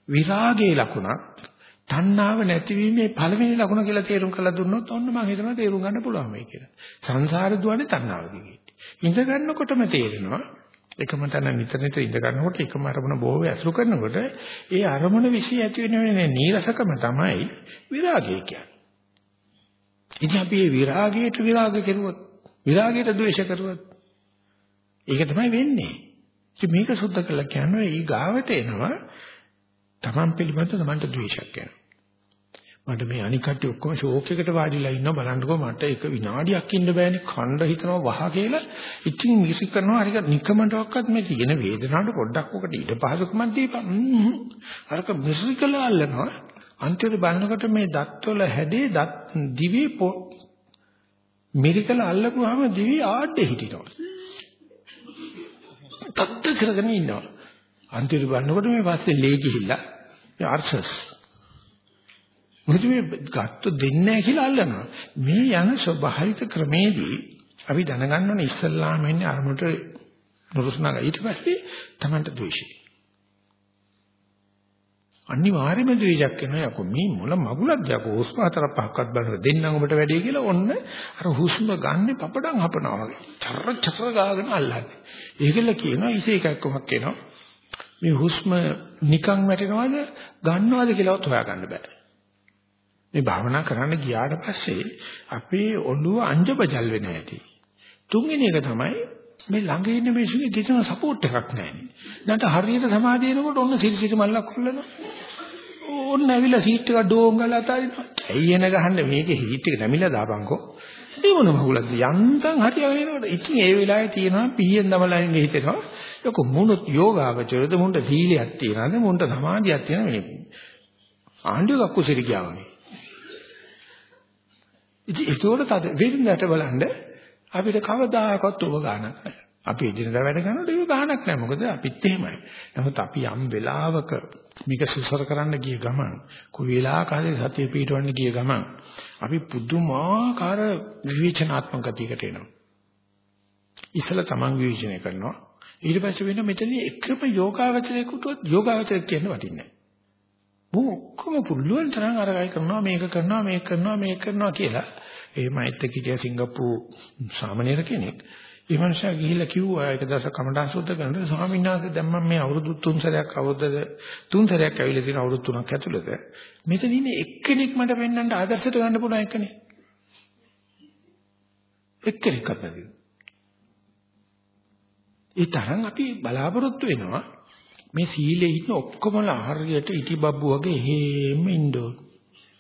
විරාගයේ ලකුණක් තණ්හාව නැතිවීමේ පළවෙනි ලකුණ කියලා තේරුම් කරලා දුන්නොත් ඔන්න මම හිතනවා තේරුම් ගන්න පුළුවන් වෙයි කියලා. සංසාර දුවන්නේ තණ්හාව දිගේ. ඉඳ ගන්නකොටම තේරෙනවා එකම තැන නිතර නිතර ඉඳ ගන්නකොට එකම අරමුණ බොහෝ ඇසුරු කරනකොට ඒ අරමුණ વિશે ඇති වෙන නීරසකම තමයි විරාගය කියන්නේ. ඉතින් අපි මේ විරාගයට විරාග කෙරුවොත් විරාගයට ද්වේෂ කරුවොත් ඒක තමයි වෙන්නේ. ඉතින් මේක සුද්ධ කළා කියන්නේ ඊ ගාවට එනවා Taman පිළිබඳ Tamanට ද්වේෂයක් යනවා. මට මේ අනික් කට්ටිය ඔක්කොම ෂෝක් එකට වාඩිලා ඉන්නවා. බලන්නකෝ මට එක විනාඩියක් ඉන්න බෑනේ. කණ්ඩ හිතනවා වහ කියලා. ඉතින් මිසි කරනවා හරියට නිකමටවත් මේ තියෙන වේදනාවට පොඩ්ඩක් ඔකට ඊට පහසුකමක් දීපන්. අරක මිසි කළා අල්ලනවා. අන්තිමට බලනකොට මේ දත්වල හැදේ දත් දිවි මිරිකල අල්ලපුවාම දිවි ආඩේ හිටිනවා තත්ත කරගෙන ඉන්නවා අන්තිමට බලනකොට මේ පස්සේ ලේ ගිහිල්ලා ආර්සස් මොකද මේ ගත්ත දෙන්නේ නැහැ කියලා අල්ලනවා. මේ යන ස්වභාවික ක්‍රමේදී අපි දැනගන්න ඕනේ ඉස්සල්ලාම එන්නේ අරමුණට නුරුස්නාගා ඊට පස්සේ Tamanට ද්වේෂය. අනිවාර්යයෙන්ම ද්වේෂයක් වෙනවා යකෝ මේ මොළ මගුලක් යකෝ හුස්ම හතර පහක්වත් බලන දෙන්නම් ඔබට වැඩි කියලා ඔන්න අර හුස්ම ගන්න පපඩම් හපනවා වගේ චර චර ගාගෙන අල්ලන්නේ. ඒකල කියනවා ඉසේ එකක් කොමක් එනවා. මේ හුස්ම නිකන් වැටෙනවද ගන්නවද කියලාවත් හොයාගන්න බෑ. මේ භාවනා කරන්න ගියාට පස්සේ අපේ ඔළුව අංජබජල් වෙන ඇති. තුන්වෙනි එක තමයි මේ ළඟ ඉන්න මිනිස්සුගේ කිසිම සපෝට් එකක් නැහැ. නැන්ට හරියට සමාධිය එනකොට ඔන්න සිරිසිරි මල්ලක් හොල්ලනවා. ඕන්න ඇවිල්ලා සීට් එක ඩෝංගලා අතාරිනවා. ඇයි එන ගහන්න මේකේ හීට් එක නැමිලා දාපන්කෝ. ඒ මොන මහුලක්ද යන්තම් හරියගෙන එනකොට ඉතින් ඒ වෙලාවේ තියෙනවා පිහියෙන් දමලා ඉන්නේ හිතෙනවා. ඒක මොනොත් යෝගාවචරද මොන්ට සීලයක් තියනද මොන්ට සමාධියක් තියනද මේ ආණ්ඩුවක් කුසිරි ගියාවනේ. ඉතින් ඒකෝට තද වෙන්නට බලන්න අපිට කවදාකවත් ඔබ ගානක් නැහැ. අපි එදිනදා වැඩ කරනකොට ඒක ගානක් නැහැ. මොකද අපිත් එහෙමයි. නමුත් අපි යම් වෙලාවක මේක සුසර කරන්න ගිය ගමන් කොයි වෙලාවක හරි සතිය පිටවන්න ගිය ගමන් අපි පුදුමාකාර විවේචනාත්මක ගතියකට එනවා. ඉස්සල තමන් විවේචනය කරනවා. ඊට පස්සේ වෙන මෙතන එකම යෝගාවචරයකට යෝගාවචරයක් කියන්න වටින්නේ මම ඔක්කොම පුළුවන් තරම් අරගයි කරනවා මේක කරනවා මේක කරනවා මේක කරනවා කියලා. ඒ මෛත්‍ර කිටිය සිංගප්පූ සාමණේර කෙනෙක්. ඒ මනුස්සයා ගිහිල්ලා කිව්වා එක දවසක් කමඩාන් සුද්ධ කරනකොට ස්වාමීන් වහන්සේ දැන් මම මේ අවුරුදු තුන් සැරයක් අවුරුද්ද තුන් සැරයක් ඇවිල්ලා තියෙන අවුරුදු තුනක් ඇතුළත මෙතන ඉන්නේ එක්කෙනෙක් මට පෙන්වන්න ආදර්ශයට ගන්න පුළුවන් එකනේ. එක්කෙනෙක්වත් නැති. ඒ තරම් අපි බලාපොරොත්තු වෙනවා මේ සීලේ ඉන්න ඔක්කොමලා හරියට ඉටි බබ්බු වගේ එහෙම ඉන්න ඕන.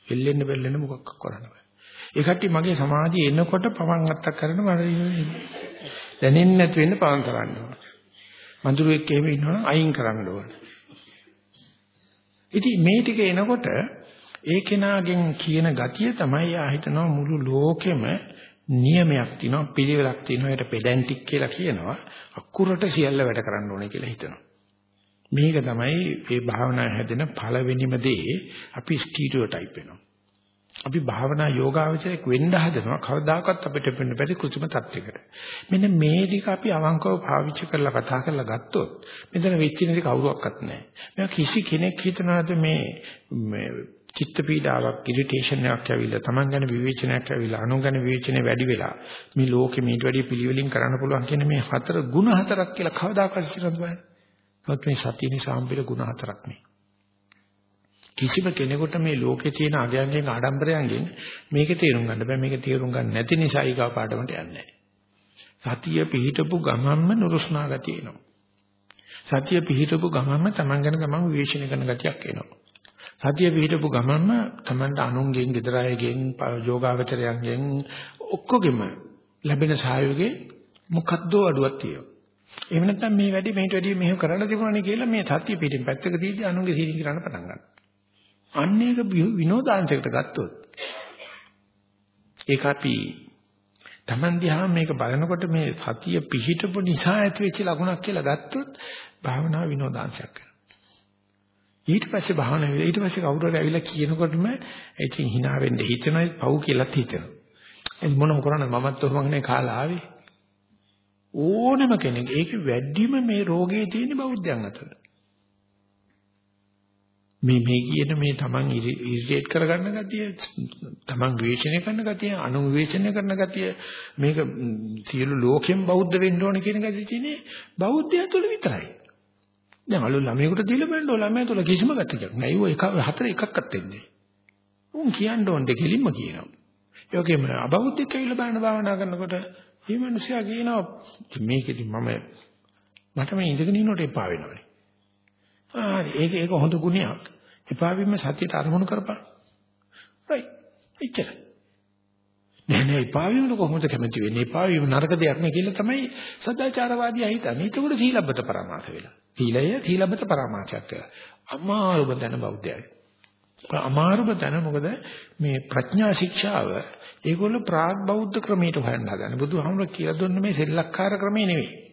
එල්ලෙන්න බෙල්ලෙන්න මොකක් කරන්න බෑ. ඒ කට්ටිය මගේ සමාධිය එනකොට පවන් අත්තක් කරන මම දැනෙන්නේ නැති වෙන්න පවන් කරන්න ඕන. මඳුරුවෙක් එහෙම ඉන්නවනම් අයින් කරන්න ඕන. ඉතින් මේ ටික එනකොට ඒ කෙනාගෙන් කියන ගතිය තමයි ආ හිතනවා මුළු ලෝකෙම නියමයක් තියෙනවා පිළිවෙලක් තියෙනවා. ඒකට පෙඩැන්ටික් කියලා කියනවා. අකුරට සියල්ල වැඩ කරන්න ඕනේ කියලා හිතනවා. මේක තමයි මේ භාවනා හැදෙන පළවෙනිම දේ. අපි ස්ටීරියෝ ටයිප් වෙනවා. අපි භාවනා යෝගාවචරයක් වෙන්න හදනවා කවදාකවත් අපිට වෙන්න බැරි කෘත්‍රිම තත්යකට. මෙන්න මේ ටික අපි අවංකව පාවිච්චි කරලා කතා කරලා ගත්තොත් මෙතන වෙච්ච නැති කවුරුවක්වත් නැහැ. මේවා කිසි කෙනෙක් හිතනවාද මේ මේ චිත්ත පීඩාවක් ඉරිටේෂන් එකක් ඇවිල්ලා Taman ගැන විවේචනයක් ඇවිල්ලා අනුන් ගැන විවේචනේ වැඩි වෙලා මේ ලෝකෙ මීට වැඩිය පිළිවෙලින් කරන්න පුළුවන් කියන මේ හතර ಗುಣ හතරක් කියලා කවදාකවත් හිතනවද බලන්න. නමුත් මේ සත්‍ය නිසා හම්බෙල ಗುಣ හතරක් නේ. කිසිම කෙනෙකුට මේ ලෝකේ තියෙන අගයන්ගෙන් ආඩම්බරයන්ගෙන් මේක තේරුම් ගන්න බෑ. මේක තේරුම් ගන්න නැති නිසා ඊගා පාඩමට යන්නේ සතිය පිහිටපු ගමන්ම නුරුස්නා ගතිය එනවා. සතිය පිහිටපු ගමන්ම Taman ගැන තමන් විවේචනය කරන ගතියක් එනවා. සතිය පිහිටපු ගමන්ම Tamanට අනුන්ගෙන් gedarayegen යෝගාවචරයන්ගෙන් ඔක්කොගෙම ලැබෙන සහයෝගේ මොකද්ද අඩුවක් තියෙනවා. එහෙම නැත්නම් මේ වැඩි මේට වැඩි මෙහෙම කරන්න තිබුණානේ කියලා මේ සතිය පිටින් පැත්තක තියදී අනුන්ගේ සීලින් කරන්න පටන් ගන්නවා. අන්න ඒක විනෝදාංශයකට ගත්තොත් ඒක අපි Taman දිහා මේක බලනකොට මේ සතිය පිහිටපු නිසා ඇති වෙච්ච ලකුණක් කියලා ගත්තොත් භාවනා විනෝදාංශයක් කරනවා. ඊට පස්සේ භාවනා වෙලා ඊට පස්සේ කවුරු හරි ඇවිල්ලා කියනකොටම ඉතින් hina වෙන්න හිතෙනවා පව් කියලාත් හිතෙනවා. ඒ මොනව කරන්නේ මමත් ඔහොමනේ කාලා ආවේ. ඕනම කෙනෙක් ඒක වැඩිම මේ රෝගේ තියෙන බෞද්ධයන් අතර. මේ මේ කියන මේ තමන් ඉරිටේට් කරගන්න ගතිය තමන් විවේචනය කරන ගතිය අනු විවේචනය කරන ගතිය මේක සියලු ලෝකෙම බෞද්ධ වෙන්න ඕන කියන ගතිය තියෙන්නේ බෞද්ධය තුළ විතරයි. දැන් අලු ළමයෙකුට දීලා බලන්න ඕන ළමයා තුළ කිසිම ගතියක් නැහැ. ඒක එක හතර එකක්වත් දෙන්නේ උන් කියන්න ඕන දෙකෙලින්ම කියනවා. ඒ වගේම අබෞද්ධික කියලා බලන භාවනා කරනකොට මේ මිනිසයා කියනවා මේකෙදි මම මට මේ ඉඳගෙන ඉන්නකොට එපා වෙනවනේ හරි ඒක ඒක හොඳ ගුණයක්. එපා වීම සතියට අරමුණු කරපන්. right. එච්චර. නෑ නෑ එපා වීම කොහොමද කැමති වෙන්නේ? එපා වීම නරක දෙයක් නේ කියලා තමයි සදාචාරවාදී හිතන්නේ. ඒක උඩ සීලබ්බත පරමාර්ථ වෙලා. සීලය සීලබ්බත පරමාර්ථයක් කියලා. අමාරුම දැන බෞද්ධයයි. අමාරුම දැන මොකද මේ ප්‍රඥා ශික්ෂාව ඒගොල්ලෝ ප්‍රාග් බෞද්ධ ක්‍රමයට හොයන්න හදන. බුදුහාමුදුරුවෝ කියලා දුන්න මේ සෙල්ලක්කාර ක්‍රමේ නෙවෙයි.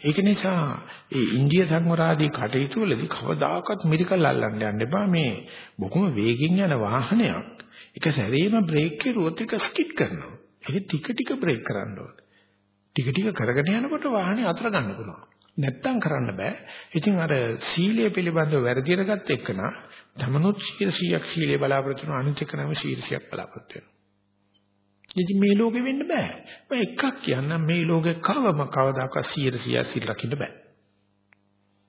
ඒක නිසා ඒ ඉන්දිය සංවරාදී කටයුතු වලදී කවදාකවත් මිරිකල් අල්ලන්න යන්න එපා මේ බොහොම වේගෙන් යන වාහනයක් එක සැරේම බ්‍රේක් කරුවොත් ඒක ස්කිඩ් කරනවා. ඒක ටික ටික බ්‍රේක් කරන්න ඕනේ. ටික ටික කරගෙන යනකොට වාහනේ අතර ගන්න පුළුවන්. නැත්තම් කරන්න බෑ. ඉතින් අර සීලය පිළිබඳව වැරදියට ගත්ත එකන තමනුත් 100ක් සීලය බලාපොරොත්තු වෙන අනිත් එකනම 100ක් බලාපොරොත්තු වෙනවා. ඉතින් මේ ලෝකෙ වෙන්න බෑ. මම එකක් කියන්නම් මේ ලෝකෙ කවම කවදාකවත් 100 100 සිල් රකින්න බෑ.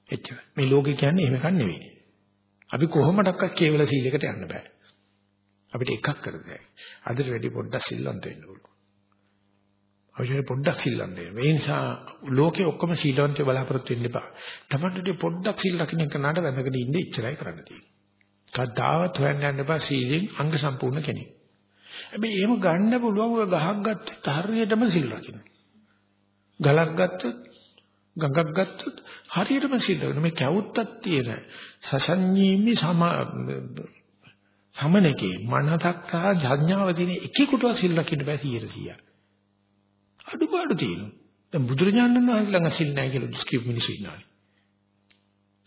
එච්චර. මේ ලෝකෙ කියන්නේ එහෙම එකක් නෙවෙයි. අපි කොහොමඩක්වත් කේවල සීලයකට යන්න බෑ. අපිට එකක් කරදේ. අදට වැඩි පොඩ්ඩක් සිල්වන්ත වෙන්න ඕන. අවශ්‍ය පොඩ්ඩක් සිල්වන්ත වෙන්න. ඒ නිසා ලෝකෙ ඔක්කොම සීලවන්තව බලාපොරොත්තු වෙන්න එපා. තමන්ට පොඩ්ඩක් සිල් රකින්න එක නඩ වැඳගෙන ඉන්න ඉච්චරයි කරන්න තියෙන්නේ. කවදාවත් හොයන්න යන්න එපා සීලෙන් අංග සම්පූර්ණ කෙනෙක්. හැබැයි එහෙම ගන්න පුළුවන් ඔය ගහක් ගත්තොත් හරියටම සිල් රකින්න. ගලක් ගත්තොත් ගඟක් ගත්තොත් හරියටම සිල් රකින්න. මේ කැවුත්තක් තියෙන සසඤ්ඤීමි සම සමනකේ මනසක් සහ ඥාව තියෙන එකෙකුටවත් සිල් රකින්න බෑ 100%. අඩුපාඩු තියෙනවා. දැන් බුදුරජාණන් වහන්සේ ළඟ සිල් නැහැ කියලා දුස් කියපු මිනිස්සු ඉන්නවා.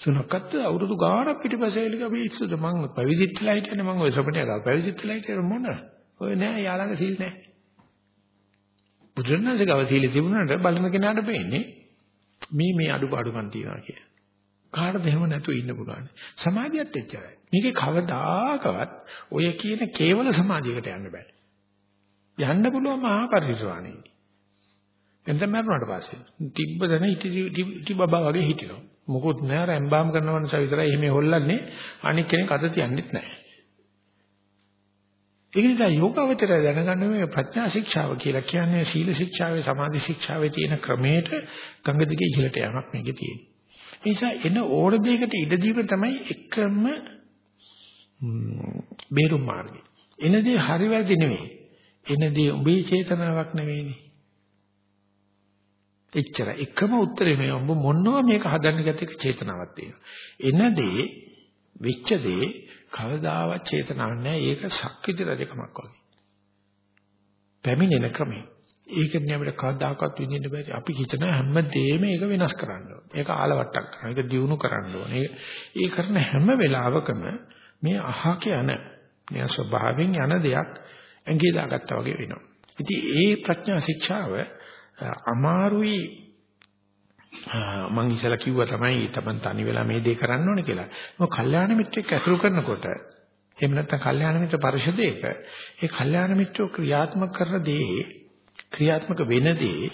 සුනක්කත් අවුරුදු ගාණක් පිටිපස්සේ එළික අපි ඉස්සුද මං පැවිදිත්ලා හිටියනේ මං ඔය සපටේ ගා පැවිදිත්ලා හිටියේ මොන ඔය නෑ යාළඟ සීල් නෑ. බුදුරණන්සේ ගාව සීල තිබුණාට බලන කෙනාට පේන්නේ මේ මේ අඩුපාඩුකම් තියනවා කියලා. කාටද එහෙම නැතුව ඉන්න පුළුවන්. සමාධියත් එච්චරයි. මේකේ කවදාකවත් ඔය කියන කේවල සමාධියකට යන්න බෑ. යන්න පුළුවන් මහා පරිසරණේ. එතන මරුණාට පස්සේ තිබ්බ දන ඉටි ඉටි බබා වගේ හිටිනවා. මොකොත් නෑ රැම්බාම් කරනවන සවිතරයි එහෙම හොල්ලන්නේ අනික් කෙනෙක් අත තියන්නෙත් නෑ. ඒක නිසා යෝගාවචරය දැනගන්න මේ ප්‍රඥා ශික්ෂාව කියලා කියන්නේ සීල ශික්ෂාවේ සමාධි ශික්ෂාවේ තියෙන ක්‍රමයට ගංග දිගේ ඉහළට යamak මේකේ තියෙනවා. නිසා එන ඕන දෙයකට ඉඩ දීම තමයි එකම බේරුම් මාර්ගය. එන දේ හරි වැරදි නෙවෙයි. එන දේ උඹේ චේතනාවක් නෙවෙයිනේ. එච්චර එකම උත්තරේ මේ උඹ මොනවා මේක හදන්න ගැත එක චේතනාවක් තියෙනවා. එන දේ වෙච්ච දේ කවදාවත් චේතනාවක් නැහැ. ඒක ශක්තිති රජකමක් වගේ. පැමිණෙන ක්‍රමය. ඒක නියමයට කවදාකවත් විඳින්න බැරි. අපි හිතන හැම දෙයක්ම ඒක වෙනස් කරන්න ඕන. ඒක ආලවට්ටක් කරන්න. ඒක දියුණු කරන්න ඕන. ඒ කරන හැම වෙලාවකම මේ අහක යන මේ ස්වභාවයෙන් යන දෙයක් ඇඟේ දාගත්තා වගේ වෙනවා. ඉතින් ඒ ප්‍රඥා ශික්ෂාව අමාරුයි මම ඉතලා කිව්වා තමයි තමන් තනි වෙලා මේ දේ කරන්න ඕනේ කියලා. මොකද කල්යාණ මිත්‍රෙක් ඇසුරු කරනකොට එහෙම නැත්නම් කල්යාණ මිත්‍ර පරිශදයක ඒ කල්යාණ මිත්‍රෝ ක්‍රියාත්මක කරන දේ ක්‍රියාත්මක වෙන දේ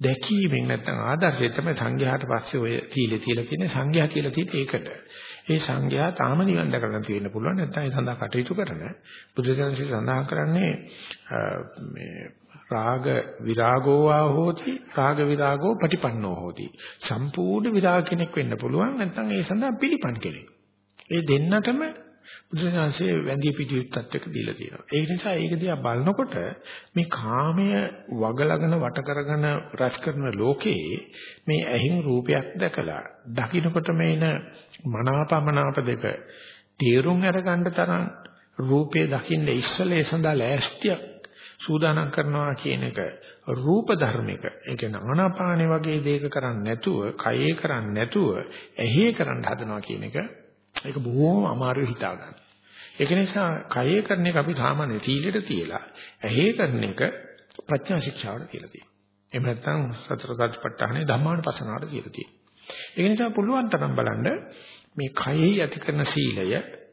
දැකීමෙන් නැත්නම් ආදර්ශය තමයි සංඝයාට පස්සේ ඔය තීලේ තියලා තියෙන සංඝයා කියලා තියෙන ඒකට. ඒ සංඝයා තාම නිවන් දැකලා තියෙන්න පුළුවන් නැත්නම් ඒ සඳහා කටයුතු කරන බුදුසසුනේ සඳහන් කරන්නේ මේ රාග විරාගෝ වා හෝති රාග විරාගෝ පටිපන්නෝ හෝති. සම්පූර්ණ විරාග කෙනෙක් වෙන්න පුළුවන් නැත්නම් ඒ සඳහා පිළිපන් කෙනෙක්. ඒ දෙන්නටම බුදුසසුනේ වැඳී පිටියුත්තත් එක දීලා තියෙනවා. ඒ නිසා ඒක දිහා බලනකොට මේ කාමය වගලගෙන වට කරගෙන රස කරන ලෝකේ මේ ඇහින් රූපයක් දැකලා දකින්නකොට මේන මනාපමනාප දෙක තේරුම් අරගන්න තරම් රූපේ දකින්න ඉස්සලේ සඳහා ලෑස්තියක් සූදානම් කරනවා කියන එක රූප ධර්මික ඒ කියන්නේ ආනාපානෙ වගේ දෙයක කරන්නේ නැතුව කයේ කරන්නේ නැතුව ඇහි කරන්න හදනවා කියන එක ඒක බොහොම අමාරු හිතා ගන්න. ඒක නිසා කයේ කරන එක අපි සාමාන්‍ය තීලෙට තියලා ඇහි කරන එක ප්‍රඥා ශික්ෂාවට කියලා තියෙනවා. එහෙම නැත්නම් සතර සතිපට්ඨානේ ධම්මානුපස්සනාවට කියලා තියෙනවා. ඒක නිසා පුළුවන් තරම් බලන්න මේ කයෙහි ඇති කරන සීලය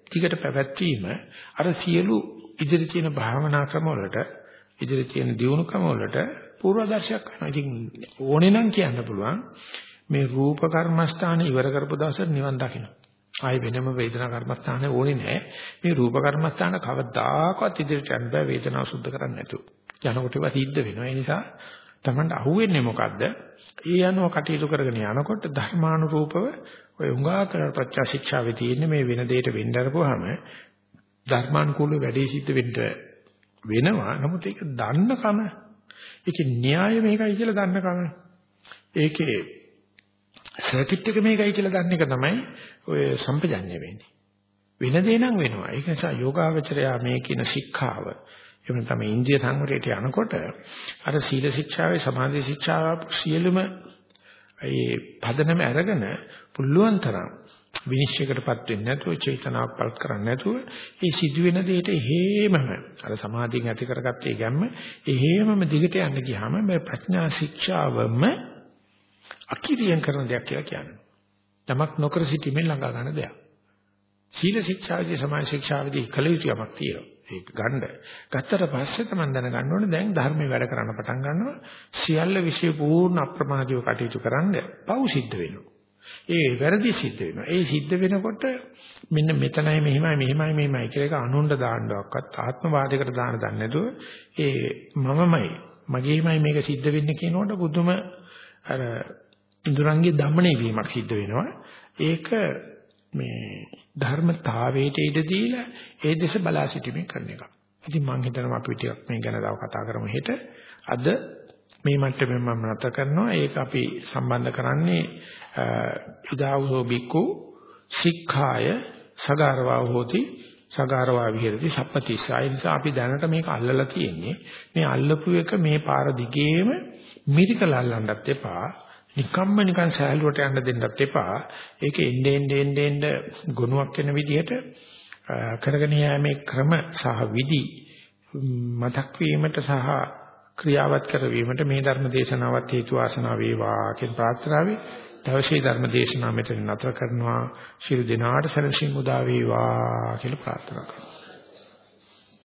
ටිකට පැවැත්වීම අර සියලු ඉදිරි තියෙන භාවනා ක්‍රම වලට ඉදිරි තියෙන දියුණුකම වලට පූර්වාදර්ශයක් කරනවා. ඉතින් ඕනේ නම් කියන්න පුළුවන් මේ රූප කර්මස්ථාන ඉවර කරපු දවසට නිවන් දකින්න. ආයි වෙනම වේදනා කර්මස්ථාන ඕනේ නැහැ. මේ රූප කර්මස්ථාන කවදාකවත් ඉදිරියට යන්න බෑ වේදනාව සුද්ධ කරන්නේ නැතුව. යනකොට ඒවා සිද්ධ වෙනවා. ඒ නිසා Tamanට අහුවෙන්නේ මොකද්ද? ඒ අනුව කටයුතු කරගෙන යනකොට ධර්මානුරූපව ඔය උඟා කරන ප්‍රත්‍යා ශික්ෂාවේ තියෙන මේ වෙන දෙයකට වෙන්න අරපුවාම ධර්මානුකූල වැඩේ සිද්ධ වෙන්න වෙනවා. නමුත් ඒක දන්නකම ඒකේ න්‍යාය මේකයි කියලා දන්නකම ඒකේ සර්කිට් එක මේකයි කියලා දන්න එක තමයි ඔය සම්පජඤ්ඤය වෙන්නේ. වෙන දේ නම් වෙනවා. ඒක නිසා යෝගාවචරයා මේ කියන ශික්ෂාව එහෙම තමයි ඉන්දිය සංවරයට යනකොට අර සීල ශික්ෂාවේ සමාධි ශික්ෂාව සියලුම ඒ පදනම අරගෙන පුළුවන් තරම් විනිශ්චයකටපත් වෙන්නේ නැතුව චේතනාවක් පල්ත් කරන්නේ නැතුව මේ සිදුවෙන දෙයට හේමම අර සමාධියෙන් ඇති කරගත්තේ ගැම්ම හේමම දිගට යන්න ගියාම මේ ප්‍රඥා ශික්ෂාවම අකිරියෙන් කරන දෙයක් කියලා කියන්නේ. තමක් නොකර සිටීමෙන් ළඟා ගන්න දෙයක්. සීල ශික්ෂාවේදී සමාධි ශික්ෂාවේදී කල යුතු යමක් තියෙනවා. ඒක ගන්න. ගත්තට පස්සේ තමයි දැනගන්න ඕනේ දැන් ධර්මයේ වැඩ කරන්න පටන් ගන්නවා. සියල්ල විශ්ේ පූර්ණ අප්‍රමාදීව කටයුතු කරන්න පව් සිද්ධ වෙනවා. ඒ වැරදි සිද්ධ වෙනවා. ඒ සිද්ධ වෙනකොට මෙන්න මෙතනයි මෙහිමයි මෙහිමයි මෙහිමයි කියලා එක අනුණ්ඩ දාන්නවක්වත් ආත්මවාදයකට දාන දන්නේ නැතුව ඒ මමමයි මගේමයි මේක සිද්ධ වෙන්නේ කියනකොට බුදුම අර ඉඳුරංගේ দমনය වීමක් සිද්ධ වෙනවා. ඒක මේ ධර්මතාවයට ඉඩ දීලා ඒ දෙස බලා සිටීමෙන් කරන එක. ඉතින් මම හිතනවා අපි ටිකක් මේ ගැන තව කතා කරමු හෙට. අද මේ මට්ටමේ මම නැත කරනවා. ඒක අපි සම්බන්ධ කරන්නේ ඉදාවෝ බිකු සික්ඛාය සගාරවා හෝති සගාරවා විහෙරති සප්පතිස්සයි. නිසා අපි දැනට මේක අල්ලලා තියෙන්නේ මේ අල්ලපු එක මේ පාර දිගේම මිරිකල අල්ලන්නත් එපා. නිකම්ම නිකන් සෑහලුවට යන්න දෙන්නත් එපා. ඒක එන්නේ එන්නේ එන්නේ ගුණයක් වෙන විදිහට කරගෙන යෑමේ ක්‍රම සහ විදි මතක් වීමට සහ ක්‍රියාවත් කරවීමට මේ ධර්ම දේශනාවත් හේතු වාසනා වේවා කියන ප්‍රාර්ථනාවයි. දවසේ ධර්ම දේශනාව මෙතන නතර කරනවා. ශිරු දිනාට සරසින් උදා වේවා කියලා ප්‍රාර්ථනා කරනවා.